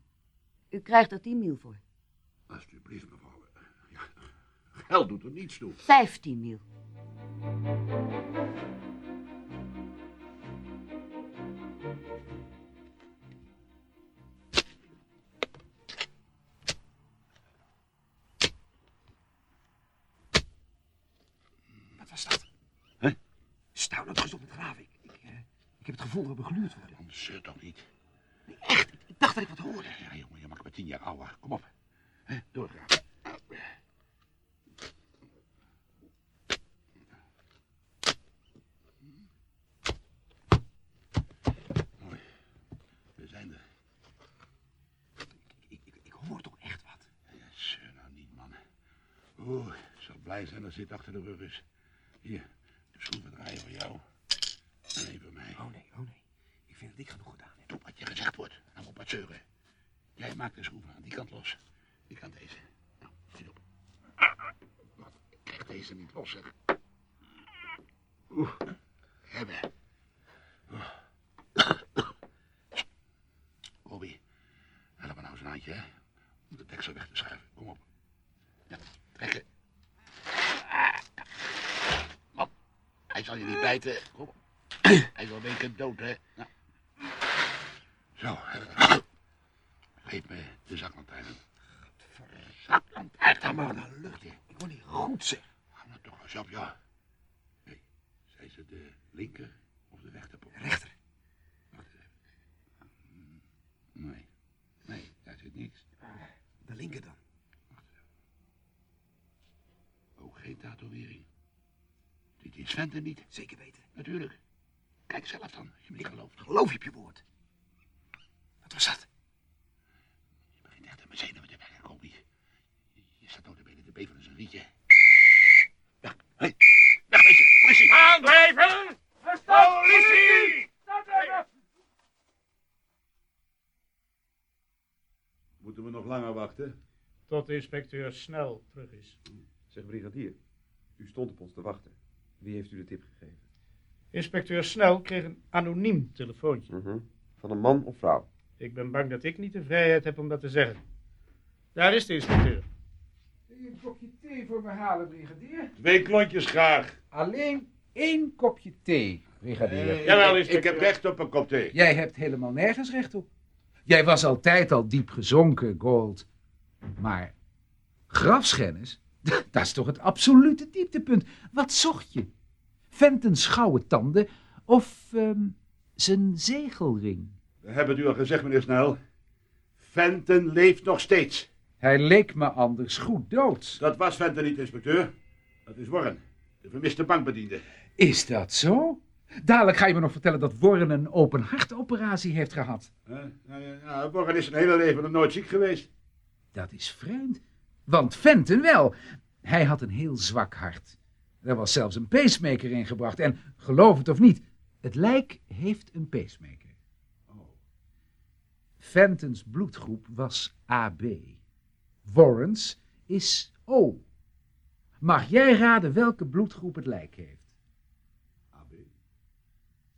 U krijgt er 10 mil voor. Alsjeblieft, mevrouw. Ja, geld doet er niets toe. 15 mil. Wat was dat? Hè? Stouw nou op het graven. Ik, ik, eh, ik heb het gevoel dat we begluurd worden. Anders zeur toch niet. Nee, echt, dacht dat ik wat hoorde. Ja, jongen, je maakt me tien jaar ouder. Kom op. Doorgaan. Mooi. We zijn er. Ik, ik, ik hoor toch echt wat. Ja, zeur nou niet, man. Oeh, ik zal blij zijn als dit achter de rug is. Hier, de schroeven draaien voor jou. Één voor mij. Oh nee, oh nee. Ik vind dat ik genoeg gedaan heb. Doe wat je gezegd wordt. Jij maakt de schroeven aan die kant los. Ik aan deze. Nou, zit op. Ik krijg deze niet los, zeg. Oeh, hebben. Oeh. Bobby, help me nou eens een handje, hè. Om de deksel weg te schuiven. Kom op. Ja, trekken. Hij zal je niet bijten. Kom op. Hij is een keer dood, hè. Nou. Zo. Geef me de zaklantaarn. Zaklantaarn. Ga maar naar lucht. Ik word niet goed, zeg. Hou nou toch eens op, ja. Nee, zijn ze de linker of de rechterpoot? Rechter. Wacht even. Nee, nee, daar zit niks. De linker dan. Ook geen tatoeëring. Dit is Venten niet. Zeker weten. Natuurlijk. Kijk zelf dan, als je me niet gelooft. Geloof je op je woord. Wat was dat? Je begint echt aan mijn zenuwen te werken, Kobi. Je staat ook de benen te beven als een rietje. Weg, hé. Weg, beetje. Politie. Aandrijven! Politie! Moeten we nog langer wachten? Tot de inspecteur snel terug is. Zeg, brigadier, u stond op ons te wachten. Wie heeft u de tip gegeven? Inspecteur Snel kreeg een anoniem telefoontje. Mhm. Van een man of vrouw? Ik ben bang dat ik niet de vrijheid heb om dat te zeggen. Daar is de inspecteur. Een kopje thee voor me halen, brigadier? Twee klontjes graag. Alleen één kopje thee, brigadier. Jawel, ik, ik heb recht op een kop thee. Jij hebt helemaal nergens recht op. Jij was altijd al diep gezonken, Gold. Maar grafschennis, dat is toch het absolute dieptepunt. Wat zocht je? Fenton's gouden tanden of ehm, zijn zegelring? We hebben het u al gezegd, meneer Snel. Fenton leeft nog steeds. Hij leek me anders goed dood. Dat was Fenton niet, inspecteur. Dat is Warren, de vermiste bankbediende. Is dat zo? Dadelijk ga je me nog vertellen dat Warren een open hartoperatie heeft gehad. Nou ja, Warren is zijn hele leven nog nooit ziek geweest. Dat is vreemd. Want Fenton wel. Hij had een heel zwak hart. Er was zelfs een pacemaker ingebracht. En geloof het of niet, het lijk heeft een pacemaker. Fentons bloedgroep was AB. Warren's is O. Mag jij raden welke bloedgroep het lijk heeft? AB.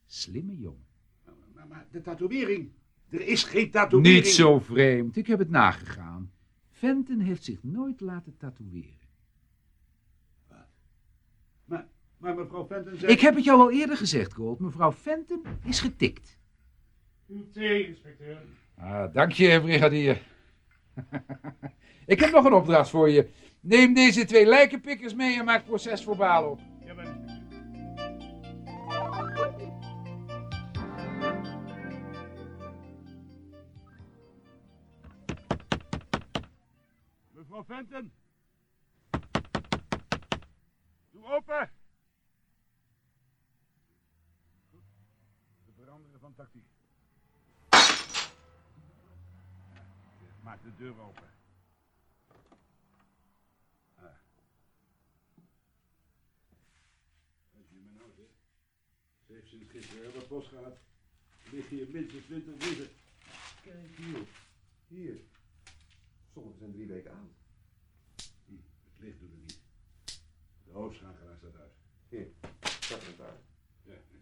Slimme jongen. Maar, maar de tatoeëring. Er is geen tatoeëring. Niet zo vreemd, ik heb het nagegaan. Fenton heeft zich nooit laten tatoeëren. Maar, maar mevrouw Fenton zegt... Ik heb het jou al eerder gezegd, Gold. Mevrouw Fenton is getikt. Uw thee, inspecteur. Ah, dank je, brigadier. ik heb nog een opdracht voor je. Neem deze twee lijkenpikkers mee en maak proces voor op. Mevrouw Fenton. Doe open. We veranderen van tactiek. Maak de deur open. Ah. Je me nou zegt. Ze heeft sinds gisteren wat post gehad. Ligt hier minstens 20 brieven. Kijk hier. Hier. Sommige zijn drie weken oud. Hm, het licht doet het niet. De hoofdschakelaar staat uit. Hier. Dat is daar. Ja, ik zie.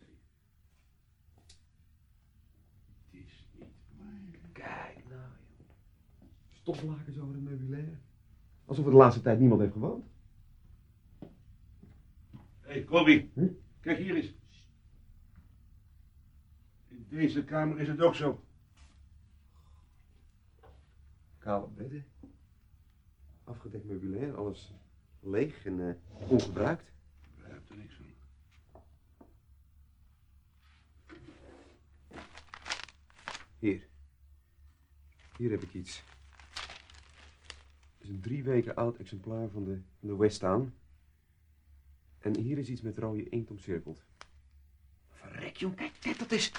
Het is niet waar. Kijk nou, joh. Stoflakens over het meubilair. Alsof er de laatste tijd niemand heeft gewoond. Hé, hey, Kobi. Hm? Kijk hier eens. In deze kamer is het ook zo. Kale bedden. Afgedekt meubilair. Alles leeg en eh, ongebruikt. Ik begrijp er niks van. Hier. Hier heb ik iets. Het is een drie weken oud exemplaar van de, van de West Town. En hier is iets met rode inkt omcirkeld. Verrek, jong. Kijk, kijk, dat is...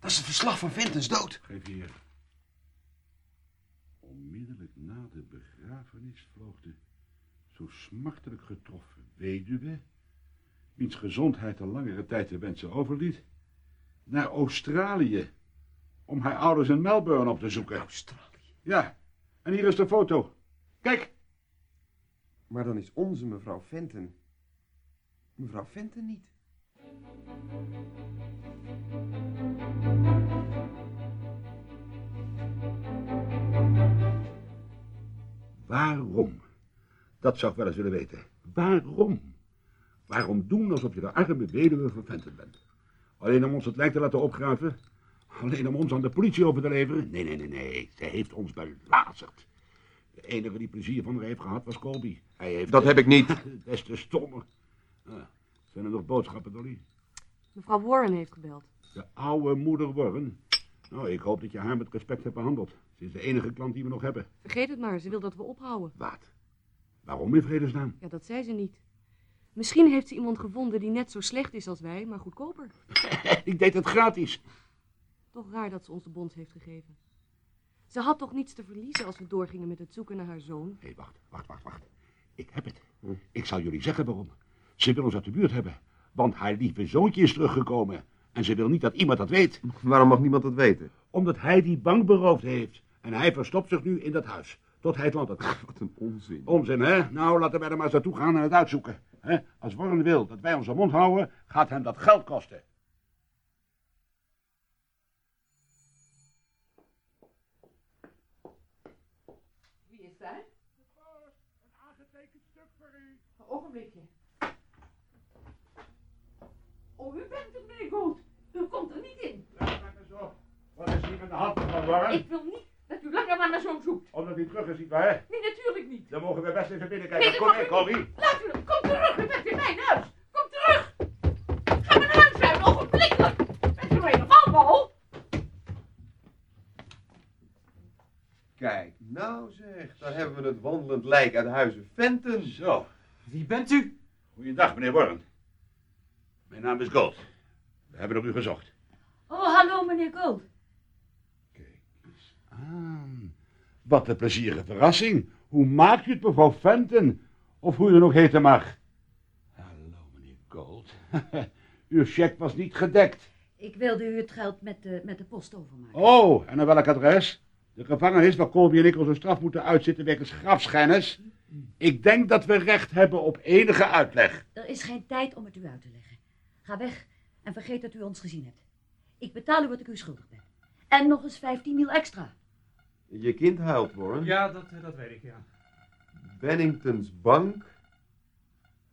Dat is het verslag van Ventens dood. Geef hier. Onmiddellijk na de begrafenis vloog de zo smartelijk getroffen weduwe, wiens gezondheid al langere tijd de wensen overliet, naar Australië om haar ouders in Melbourne op te zoeken. Australië. Ja, en hier is de foto. Kijk, Maar dan is onze mevrouw Fenton... Mevrouw Fenton niet. waarom? Dat zou ik wel eens willen weten. Waarom? Waarom doen alsof je de arme weduwe van Fenton bent? Alleen om ons het lijk te laten opgraven? Alleen om ons aan de politie over te leveren? Nee, nee, nee, nee. Ze heeft ons belazerd. De enige die plezier van haar heeft gehad was Colby. Hij heeft Dat heb ik niet. Des te stommer. Ah, zijn er nog boodschappen, Dolly? Mevrouw Warren heeft gebeld. De oude moeder Warren. Nou, ik hoop dat je haar met respect hebt behandeld. Ze is de enige klant die we nog hebben. Vergeet het maar, ze wil dat we ophouden. Wat? Waarom in vredesnaam? Ja, dat zei ze niet. Misschien heeft ze iemand gevonden die net zo slecht is als wij, maar goedkoper. ik deed het gratis. Toch raar dat ze ons de bons heeft gegeven. Ze had toch niets te verliezen als we doorgingen met het zoeken naar haar zoon? Hé, wacht, wacht, wacht, wacht. Ik heb het. Ik zal jullie zeggen waarom. Ze wil ons uit de buurt hebben. Want haar lieve zoontje is teruggekomen. En ze wil niet dat iemand dat weet. Waarom mag niemand dat weten? Omdat hij die bank beroofd heeft. En hij verstopt zich nu in dat huis. Tot hij het land uit Wat een onzin. Onzin, hè? Nou, laten wij er maar eens naartoe gaan en het uitzoeken. Hè? Als Warren wil dat wij onze mond houden, gaat hem dat geld kosten. Wie is daar? Een aangetekend stuk voor u. Een ogenblikje. Oh, u bent er, meneer Gold. U komt er niet in. Ja, kijk eens op. Met de hand van Warren? Ik wil niet dat u langer naar mijn zoon zoekt. Omdat hij terug is, niet waar? Nee, natuurlijk niet. Dan mogen we best even Nee, binnenkijken. dat Kom u Colby. niet. Laat u, kom terug. U bent in mijn huis. Kom terug. Ga maar naar huis uit, ogenblikkelijk. Bent u alleen nog alcohol? Kijk, nou zeg, daar hebben we het wandelend lijk uit huizen Fenton. Zo. Wie bent u? Goeiedag, meneer Warren. Mijn naam is Gold. We hebben op u gezocht. Oh, hallo meneer Gold. Aan. Wat een plezierige verrassing. Hoe maakt u het, mevrouw Fenton? Of hoe u nog heten mag. Hallo, meneer Gold. Uw cheque was niet gedekt. Ik wilde u het geld met de, met de post overmaken. Oh, en naar welk adres? De gevangenis waar Colby en ik onze straf moeten uitzitten wegens grafschennis. Ik denk dat we recht hebben op enige uitleg. Er is geen tijd om het u uit te leggen. Ga weg en vergeet dat u ons gezien hebt. Ik betaal u wat ik u schuldig ben. En nog eens 15 mil extra. Je kind huilt, Warren. Ja, dat, dat weet ik, ja. Benningtons bank.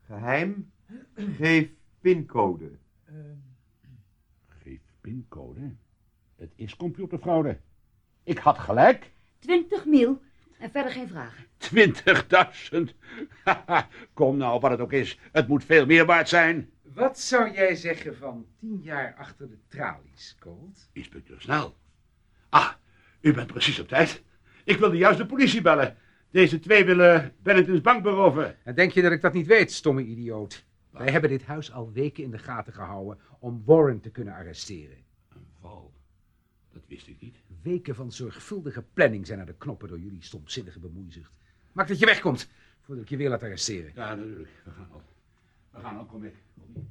Geheim. Geef pincode. Geef pincode. Het is computerfraude. Ik had gelijk. 20 mil en verder geen vragen. 20.000. Haha, Kom nou, wat het ook is. Het moet veel meer waard zijn. Wat zou jij zeggen van tien jaar achter de tralies, Colt? Inspecteur Snel. Ah, u bent precies op tijd. Ik wilde juist de politie bellen. Deze twee willen Benningtons bank beroven. En denk je dat ik dat niet weet, stomme idioot? Wij hebben dit huis al weken in de gaten gehouden om Warren te kunnen arresteren. Een val. Dat wist ik niet. Weken van zorgvuldige planning zijn aan de knoppen door jullie stomzinnige bemoeizucht. Maak dat je wegkomt, voordat ik je weer laat arresteren. Ja, natuurlijk. We gaan al. We gaan al, kom mee. Kom mee.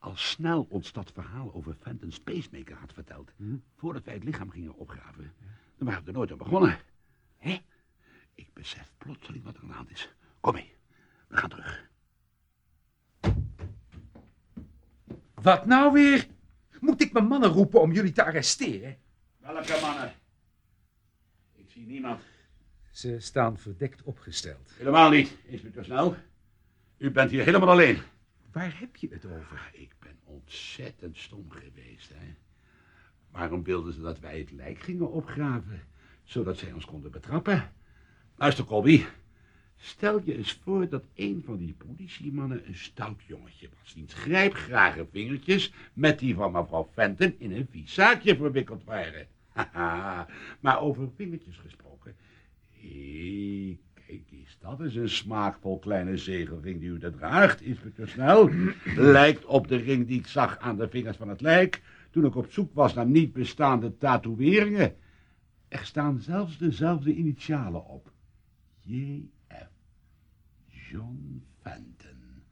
Al snel ons dat verhaal over Fenton's pacemaker had verteld, voordat wij het lichaam gingen opgraven, dan waren we er nooit aan begonnen. Hé? Ik besef plotseling wat er aan de hand is. Kom mee, we gaan terug. Wat nou weer? Moet ik mijn mannen roepen om jullie te arresteren? Welke mannen? Ik zie niemand. Ze staan verdekt opgesteld. Helemaal niet, inspecteur Snel. U bent hier helemaal alleen. Waar heb je het over? Ik ben ontzettend stom geweest, hè. Waarom wilden ze dat wij het lijk gingen opgraven? Zodat zij ons konden betrappen? Luister, Colby. Stel je eens voor dat een van die politiemannen een stout jongetje was. Wiens grijpgrage vingertjes met die van mevrouw Fenton in een vies zaakje verwikkeld waren. Haha, maar over vingertjes gesproken. Hé, kijk eens, dat is een smaakvol kleine zegelring die u daar draagt, inspecteur Snel. Lijkt op de ring die ik zag aan de vingers van het lijk toen ik op zoek was naar niet bestaande tatoeëringen. Er staan zelfs dezelfde initialen op. J.F. John Fenton.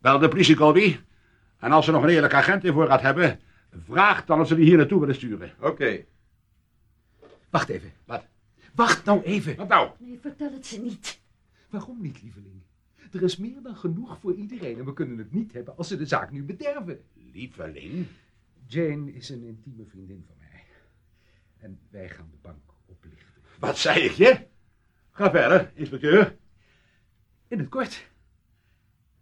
Bel de politie, Colby. En als ze nog een eerlijke agent in voorraad hebben, vraag dan of ze die hier naartoe willen sturen. Oké. Wacht even. Wat? Wacht nou even. Wat nou? Nee, vertel het ze niet. Waarom niet, lieveling? Er is meer dan genoeg voor iedereen en we kunnen het niet hebben als ze de zaak nu bederven. Lieveling? Jane is een intieme vriendin van mij. En wij gaan de bank oplichten. Wat zei ik je? Ga verder, inspecteur. In het kort.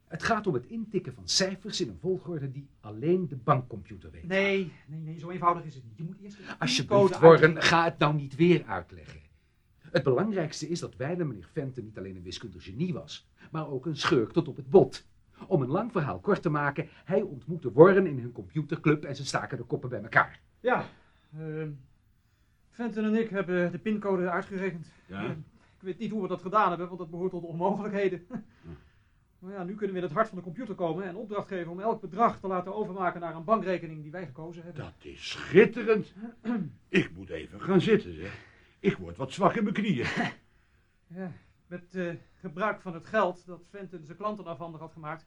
Het gaat om het intikken van cijfers in een volgorde die alleen de bankcomputer weet. Nee, nee, nee, zo eenvoudig is het niet. Je moet eerst Alsjeblieft, Warren, ga het nou niet weer uitleggen. Het belangrijkste is dat wijle meneer Fenton niet alleen een wiskundig genie was, maar ook een schurk tot op het bot. Om een lang verhaal kort te maken, hij ontmoette Warren in hun computerclub en ze staken de koppen bij elkaar. Ja, ehm Fenton en ik hebben de pincode uitgerekend. Ja? Eh, Ik weet niet hoe we dat gedaan hebben, want dat behoort tot de onmogelijkheden. Maar ja, nu kunnen we in het hart van de computer komen en opdracht geven om elk bedrag te laten overmaken naar een bankrekening die wij gekozen hebben. Dat is schitterend. Ik moet even gaan zitten, zeg. Ik word wat zwak in mijn knieën. Ja, met eh, gebruik van het geld dat Fenton zijn klanten afhandig had gemaakt,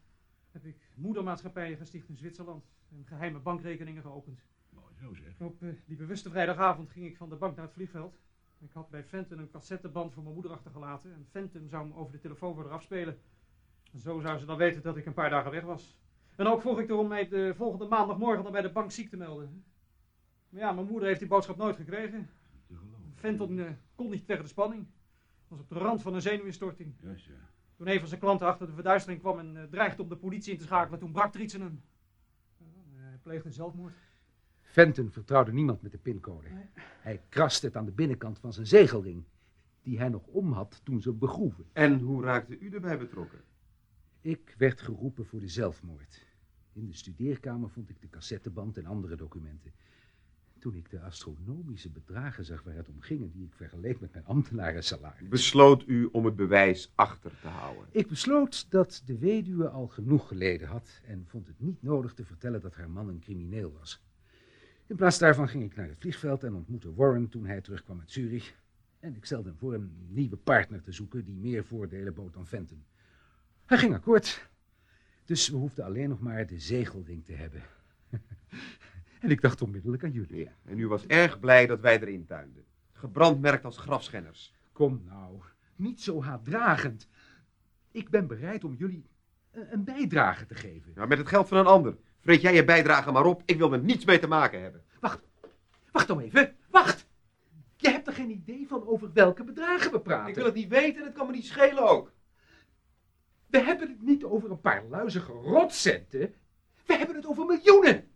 heb ik moedermaatschappijen gesticht in Zwitserland en geheime bankrekeningen geopend. Mooi zo, zeg. Op eh, die bewuste vrijdagavond ging ik van de bank naar het vliegveld. Ik had bij Fenton een cassetteband voor mijn moeder achtergelaten en Fenton zou hem over de telefoon worden afspelen. En zo zou ze dan weten dat ik een paar dagen weg was. En ook vroeg ik erom mij de volgende maandagmorgen dan bij de bank ziek te melden. Maar ja, mijn moeder heeft die boodschap nooit gekregen. Fenton eh, kon niet tegen de spanning. Was op de rand van een zenuwinstorting. Juist, ja. Toen een van zijn klanten achter de verduistering kwam en eh, dreigde om de politie in te schakelen, toen brak er iets in hem. Ja, hij pleegde zelfmoord. Fenton vertrouwde niemand met de pincode. Hij kraste het aan de binnenkant van zijn zegelring, die hij nog om had toen ze begroeven. En hoe raakte u erbij betrokken? Ik werd geroepen voor de zelfmoord. In de studeerkamer vond ik de cassetteband en andere documenten. Toen ik de astronomische bedragen zag waar het om ging en die ik vergeleek met mijn ambtenarensalaris. Besloot u om het bewijs achter te houden? Ik besloot dat de weduwe al genoeg geleden had en vond het niet nodig te vertellen dat haar man een crimineel was. In plaats daarvan ging ik naar het vliegveld en ontmoette Warren toen hij terugkwam uit Zurich. En ik stelde hem voor een nieuwe partner te zoeken die meer voordelen bood dan Fenton. Hij ging akkoord. Dus we hoefden alleen nog maar de zegelring te hebben. en ik dacht onmiddellijk aan jullie. Ja, en u was erg blij dat wij erin tuinden. Gebrandmerkt als grafschenners. Kom nou, niet zo haatdragend. Ik ben bereid om jullie een een bijdrage te geven. Ja, met het geld van een ander. Vreet jij je bijdrage maar op. Ik wil er niets mee te maken hebben. Wacht nou even, wacht! Je hebt er geen idee van over welke bedragen we praten. Ik wil het niet weten en het kan me niet schelen ook. We hebben het niet over een paar luizige rotcenten. We hebben het over. Miljoenen?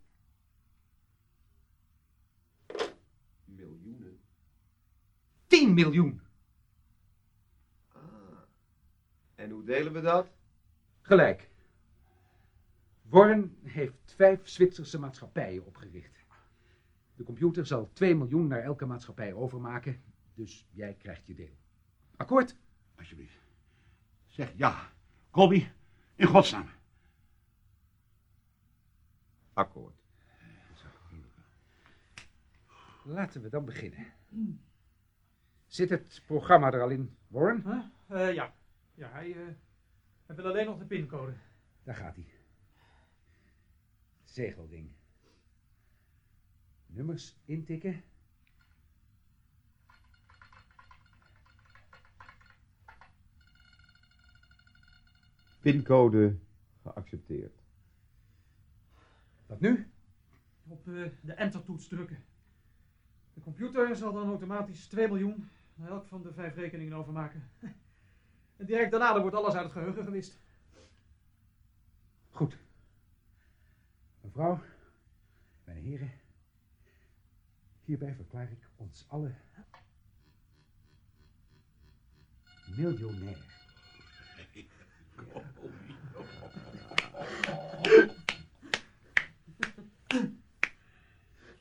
10 miljoen. En hoe delen we dat? Gelijk. Warren heeft vijf Zwitserse maatschappijen opgericht. De computer zal 2 miljoen naar elke maatschappij overmaken, dus jij krijgt je deel. Akkoord? Alsjeblieft. Zeg ja. Colby, in godsnaam. Akkoord. Laten we dan beginnen. Zit het programma er al in, Warren? Eh, ja. Ja, hij, eh, hij wil alleen nog de pincode. Daar gaat hij. Zegelding. Nummers intikken. Pincode geaccepteerd. Wat nu? Op eh, de entertoets drukken. De computer zal dan automatisch 2 miljoen naar elk van de vijf rekeningen overmaken. En direct daarna wordt alles uit het geheugen gewist. Goed. Mevrouw, mijn heren, hierbij verklaar ik ons alle miljonair.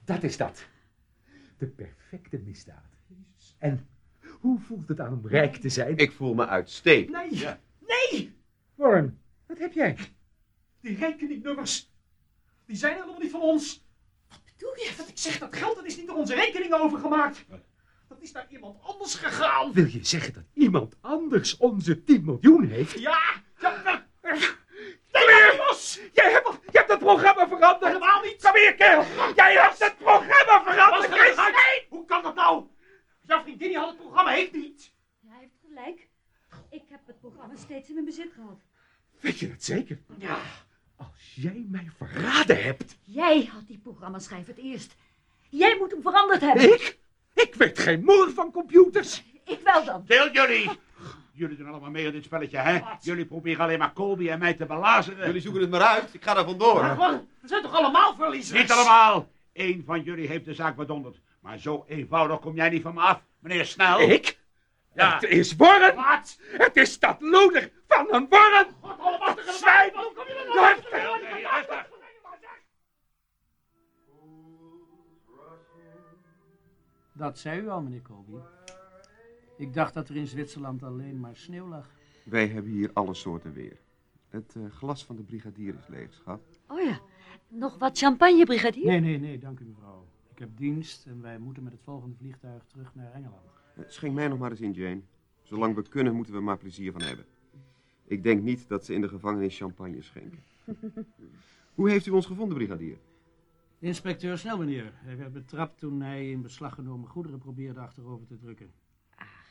Dat is dat. De perfecte misdaad. En hoe voelt het aan om rijk te zijn? Ik voel me uitstekend. Nee! Nee! Warren, wat heb jij? Die rekeningnummers, die zijn helemaal niet van ons. Wat bedoel je? Dat ik zeg, dat geld dat is niet door onze rekening overgemaakt. Dat is naar iemand anders gegaan. Wil je zeggen dat iemand anders onze 10 miljoen heeft? Ja! ja maar- Kom hier! Jij hebt, je hebt het programma veranderd! Helemaal niet! Kom hier, kerel! Jij hebt het programma veranderd! Er? Hoe kan dat nou? Jouw vriendin die had het programma, heeft niet. Hij heeft gelijk. Ik heb het programma steeds in mijn bezit gehad. Weet je dat zeker? Ja. Als jij mij verraden hebt... Jij had die programmaschijf het eerst. Jij moet hem veranderd hebben. Ik? Ik weet geen moer van computers. Ik wel dan. Stil jullie! Jullie doen allemaal mee aan dit spelletje, hè? Jullie proberen alleen maar Colby en mij te belazeren. Jullie zoeken het maar uit. Ik ga er vandoor. Man, we zijn toch allemaal verliezers? Niet allemaal. Eén van jullie heeft de zaak bedonderd. Maar zo eenvoudig kom jij niet van me af, meneer Snel. Ik? Ja. Het is Warren! Wat? Het is dat loeder van een Warren! God, allemachtige Zwijn! Rustig! Dat zei u al, meneer Colby. Ik dacht dat er in Zwitserland alleen maar sneeuw lag. Wij hebben hier alle soorten weer. Het eh, glas van de brigadier is leeg, schat. Oh ja, nog wat champagne, brigadier? Nee, nee, nee, dank u mevrouw. Ik heb dienst en wij moeten met het volgende vliegtuig terug naar Engeland. Schenk mij nog maar eens in, Jane. Zolang we kunnen, moeten we er maar plezier van hebben. Ik denk niet dat ze in de gevangenis champagne schenken. Hoe heeft u ons gevonden, brigadier? Inspecteur Snel, meneer. Hij werd betrapt toen hij in beslag genomen goederen probeerde achterover te drukken.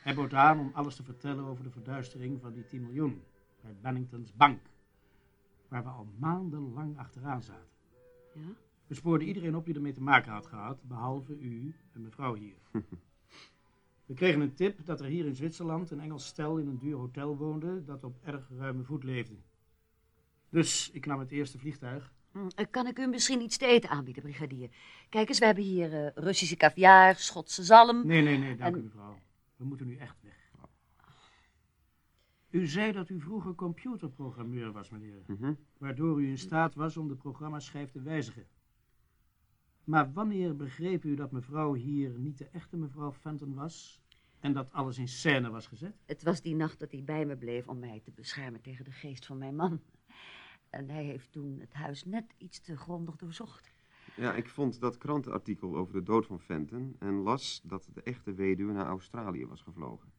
Hij bood aan om alles te vertellen over de verduistering van die 10 miljoen. Bij Benningtons bank. Waar we al maandenlang achteraan zaten. Ja? We spoorden iedereen op die ermee te maken had gehad, behalve u en mevrouw hier. We kregen een tip dat er hier in Zwitserland een Engels stel in een duur hotel woonde dat op erg ruime voet leefde. Dus ik nam het eerste vliegtuig. Hm, eh, Kan ik u misschien iets te eten aanbieden, brigadier? Kijk eens, we hebben hier eh, Russische caviar, Schotse zalm. Nee, nee, nee, dank En- u mevrouw. We moeten nu echt weg. U zei dat u vroeger computerprogrammeur was, meneer. Mhm. Waardoor u in staat was om de programmaschijf te wijzigen. Maar wanneer begreep u dat mevrouw hier niet de echte mevrouw Fenton was? En dat alles in scène was gezet? Het was die nacht dat hij bij me bleef om mij te beschermen tegen de geest van mijn man. En hij heeft toen het huis net iets te grondig doorzocht. Ja, ik vond dat krantenartikel over de dood van Fenton en las dat de echte weduwe naar Australië was gevlogen.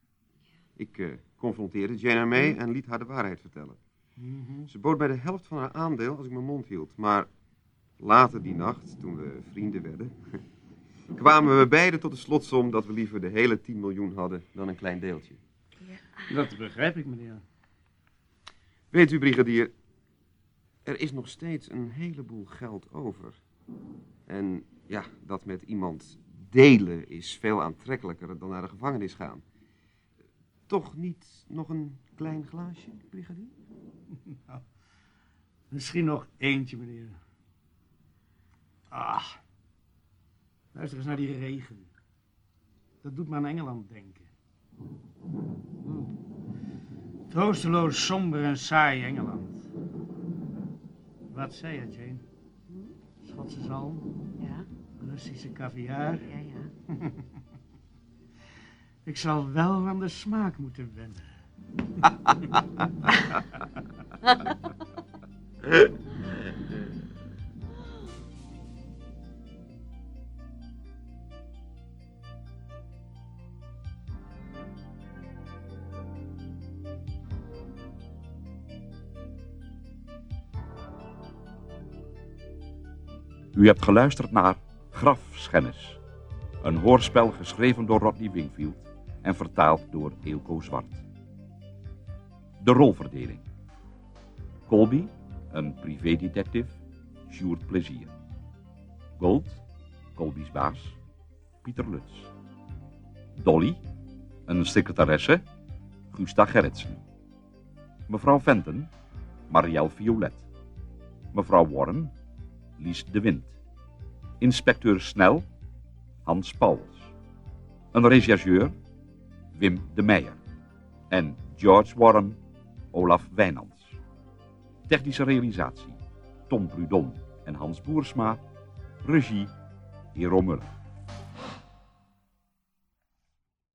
Ik eh, confronteerde Jane ermee en liet haar de waarheid vertellen. Mhm. Ze bood mij de helft van haar aandeel als ik mijn mond hield, maar later die nacht, toen we vrienden werden, kwamen we beiden tot de slotsom dat we liever de hele 10 miljoen hadden dan een klein deeltje. Dat begrijp ik, meneer. Weet u, brigadier, Er is nog steeds een heleboel geld over. En ja, dat met iemand delen is veel aantrekkelijker dan naar de gevangenis gaan. Toch niet nog een klein glaasje, brigadier? Nou, misschien nog eentje, meneer. Ah, luister eens naar die regen. Dat doet me aan Engeland denken. Hmm. Troosteloos, somber en saai Engeland. Wat zei je, Jane? Schotse zalm? Ja. Russische caviar? Ja, ja. Ik zal wel aan de smaak moeten wennen. U hebt geluisterd naar Grafschennis. Een hoorspel geschreven door Rodney Wingfield en vertaald door Eelco Zwart. De rolverdeling. Colby, een privédetective, Sjoerd Plezier. Gold, Colby's baas, Pieter Lutz. Dolly, een secretaresse, Gusta Gerritsen. Mevrouw Venten, Marielle Violet. Mevrouw Warren, Lies de Wind. Inspecteur Snel, Hans Pauwels. Een rechercheur, Wim de Meijer. En George Warren, Olaf Wijnands. Technische realisatie, Tom Prudon en Hans Boersma. Regie, Hero Muller.